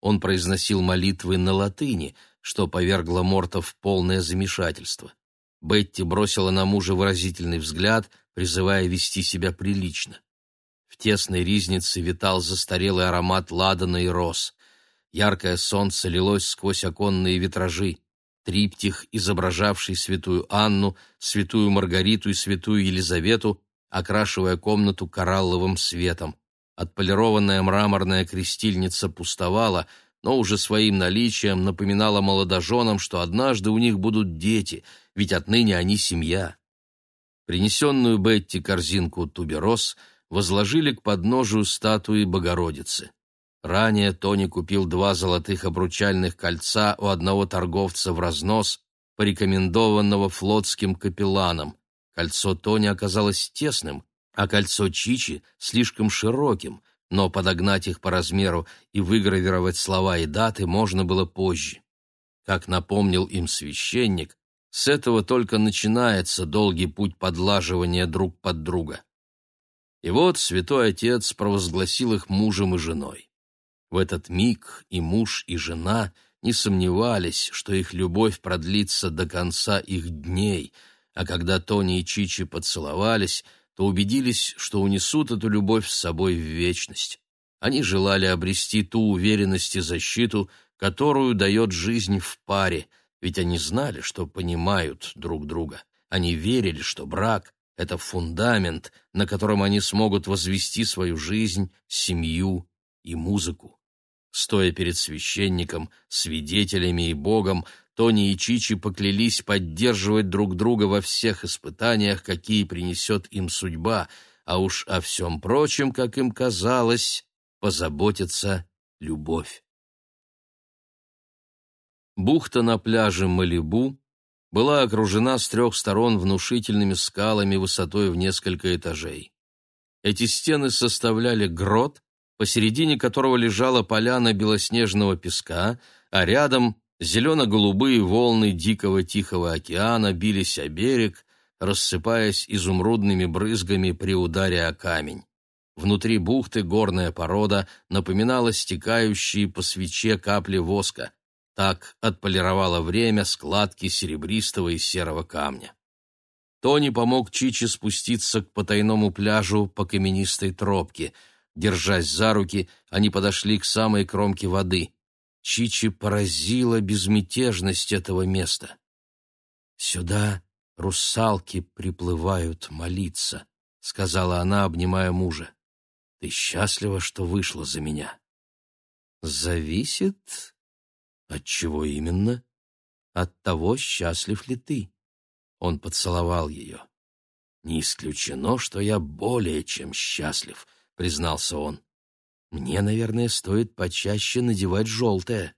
Он произносил молитвы на латыни, что повергло Морта в полное замешательство. Бетти бросила на мужа выразительный взгляд, призывая вести себя прилично. Тесной ризнице витал застарелый аромат ладана и роз. Яркое солнце лилось сквозь оконные витражи. Триптих, изображавший святую Анну, святую Маргариту и святую Елизавету, окрашивая комнату коралловым светом. Отполированная мраморная крестильница пустовала, но уже своим наличием напоминала молодоженам, что однажды у них будут дети, ведь отныне они семья. Принесенную Бетти корзинку тубероз возложили к подножию статуи Богородицы. Ранее Тони купил два золотых обручальных кольца у одного торговца в разнос, порекомендованного флотским капелланом. Кольцо Тони оказалось тесным, а кольцо Чичи слишком широким, но подогнать их по размеру и выгравировать слова и даты можно было позже. Как напомнил им священник, с этого только начинается долгий путь подлаживания друг под друга. И вот святой отец провозгласил их мужем и женой. В этот миг и муж, и жена не сомневались, что их любовь продлится до конца их дней, а когда Тони и Чичи поцеловались, то убедились, что унесут эту любовь с собой в вечность. Они желали обрести ту уверенность и защиту, которую дает жизнь в паре, ведь они знали, что понимают друг друга. Они верили, что брак — это фундамент, на котором они смогут возвести свою жизнь, семью и музыку. Стоя перед священником, свидетелями и Богом, Тони и Чичи поклялись поддерживать друг друга во всех испытаниях, какие принесет им судьба, а уж о всем прочем, как им казалось, позаботится любовь. Бухта на пляже Малибу была окружена с трех сторон внушительными скалами высотой в несколько этажей. Эти стены составляли грот, посередине которого лежала поляна белоснежного песка, а рядом зелено-голубые волны дикого Тихого океана бились о берег, рассыпаясь изумрудными брызгами при ударе о камень. Внутри бухты горная порода напоминала стекающие по свече капли воска. Так отполировало время складки серебристого и серого камня. Тони помог Чичи спуститься к потайному пляжу по каменистой тропке — Держась за руки, они подошли к самой кромке воды. Чичи поразила безмятежность этого места. «Сюда русалки приплывают молиться», — сказала она, обнимая мужа. «Ты счастлива, что вышла за меня?» «Зависит...» «От чего именно?» «От того, счастлив ли ты». Он поцеловал ее. «Не исключено, что я более чем счастлив», — признался он. «Мне, наверное, стоит почаще надевать желтое.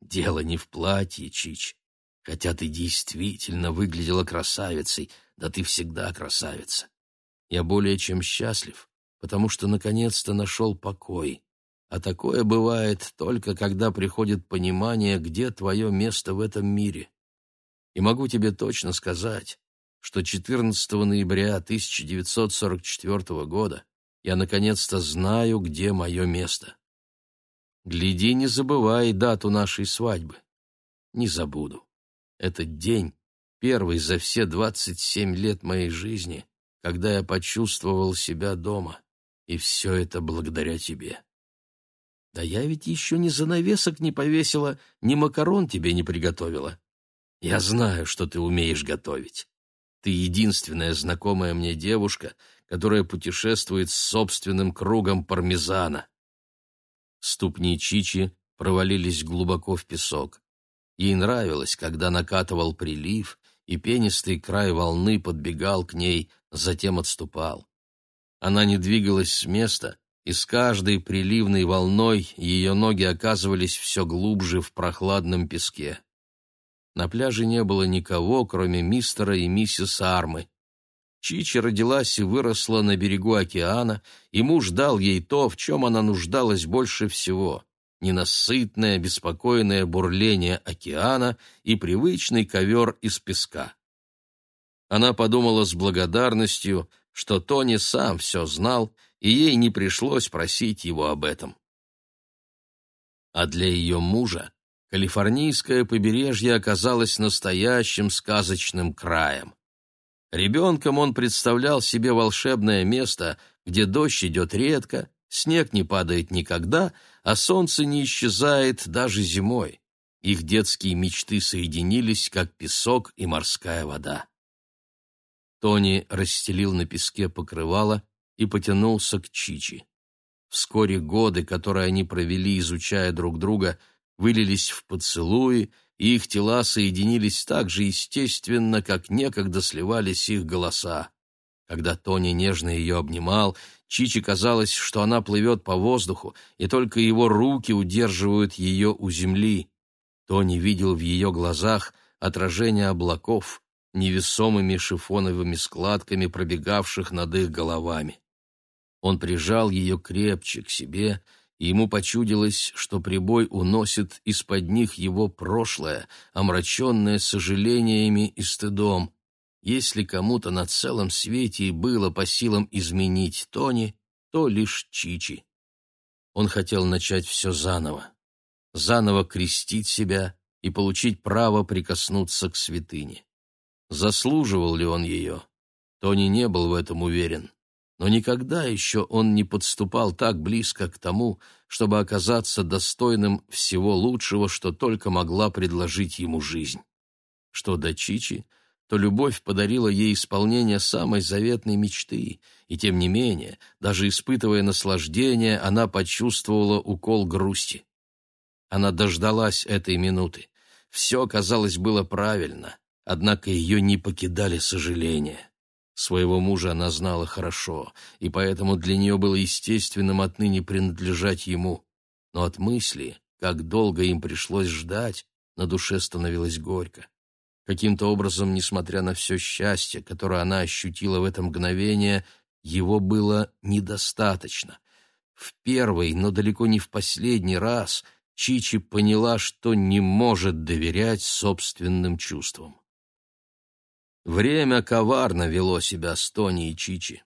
Дело не в платье, Чич. Хотя ты действительно выглядела красавицей, да ты всегда красавица. Я более чем счастлив, потому что наконец-то нашел покой. А такое бывает только когда приходит понимание, где твое место в этом мире. И могу тебе точно сказать, что 14 ноября 1944 года я наконец-то знаю, где мое место. Гляди, не забывай дату нашей свадьбы. Не забуду. Этот день, первый за все двадцать семь лет моей жизни, когда я почувствовал себя дома. И все это благодаря тебе. Да я ведь еще ни занавесок не повесила, ни макарон тебе не приготовила. Я знаю, что ты умеешь готовить. Ты единственная знакомая мне девушка — которая путешествует с собственным кругом пармезана. Ступни Чичи провалились глубоко в песок. Ей нравилось, когда накатывал прилив, и пенистый край волны подбегал к ней, затем отступал. Она не двигалась с места, и с каждой приливной волной ее ноги оказывались все глубже в прохладном песке. На пляже не было никого, кроме мистера и миссис Армы. Чичи родилась и выросла на берегу океана, и муж дал ей то, в чем она нуждалась больше всего — ненасытное, беспокойное бурление океана и привычный ковер из песка. Она подумала с благодарностью, что Тони сам все знал, и ей не пришлось просить его об этом. А для ее мужа калифорнийское побережье оказалось настоящим сказочным краем. Ребенком он представлял себе волшебное место, где дождь идет редко, снег не падает никогда, а солнце не исчезает даже зимой. Их детские мечты соединились, как песок и морская вода. Тони расстелил на песке покрывало и потянулся к Чичи. Вскоре годы, которые они провели, изучая друг друга, вылились в поцелуи, и их тела соединились так же естественно, как некогда сливались их голоса. Когда Тони нежно ее обнимал, Чичи казалось, что она плывет по воздуху, и только его руки удерживают ее у земли. Тони видел в ее глазах отражение облаков, невесомыми шифоновыми складками, пробегавших над их головами. Он прижал ее крепче к себе, и ему почудилось, что прибой уносит из-под них его прошлое, омраченное сожалениями и стыдом. Если кому-то на целом свете и было по силам изменить Тони, то лишь Чичи. Он хотел начать все заново, заново крестить себя и получить право прикоснуться к святыне. Заслуживал ли он ее? Тони не был в этом уверен но никогда еще он не подступал так близко к тому, чтобы оказаться достойным всего лучшего, что только могла предложить ему жизнь. Что до Чичи, то любовь подарила ей исполнение самой заветной мечты, и тем не менее, даже испытывая наслаждение, она почувствовала укол грусти. Она дождалась этой минуты. Все, казалось, было правильно, однако ее не покидали сожаления. Своего мужа она знала хорошо, и поэтому для нее было естественным отныне принадлежать ему. Но от мысли, как долго им пришлось ждать, на душе становилось горько. Каким-то образом, несмотря на все счастье, которое она ощутила в это мгновение, его было недостаточно. В первый, но далеко не в последний раз Чичи поняла, что не может доверять собственным чувствам. Время коварно вело себя с Тони и Чичи.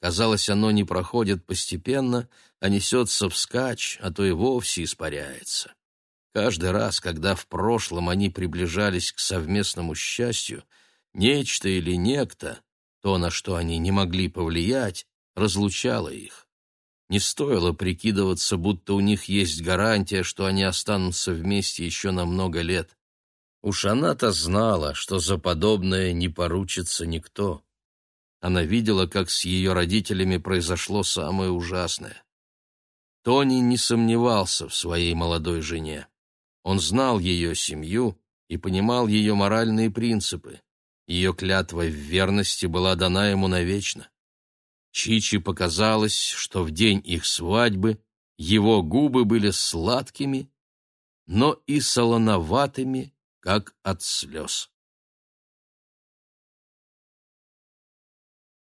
Казалось, оно не проходит постепенно, а несется вскачь, а то и вовсе испаряется. Каждый раз, когда в прошлом они приближались к совместному счастью, нечто или некто, то, на что они не могли повлиять, разлучало их. Не стоило прикидываться, будто у них есть гарантия, что они останутся вместе еще на много лет. Уж она-то знала, что за подобное не поручится никто. Она видела, как с ее родителями произошло самое ужасное. Тони не сомневался в своей молодой жене. Он знал ее семью и понимал ее моральные принципы. Ее клятва в верности была дана ему навечно. Чичи показалось, что в день их свадьбы его губы были сладкими, но и солоноватыми, как от слез.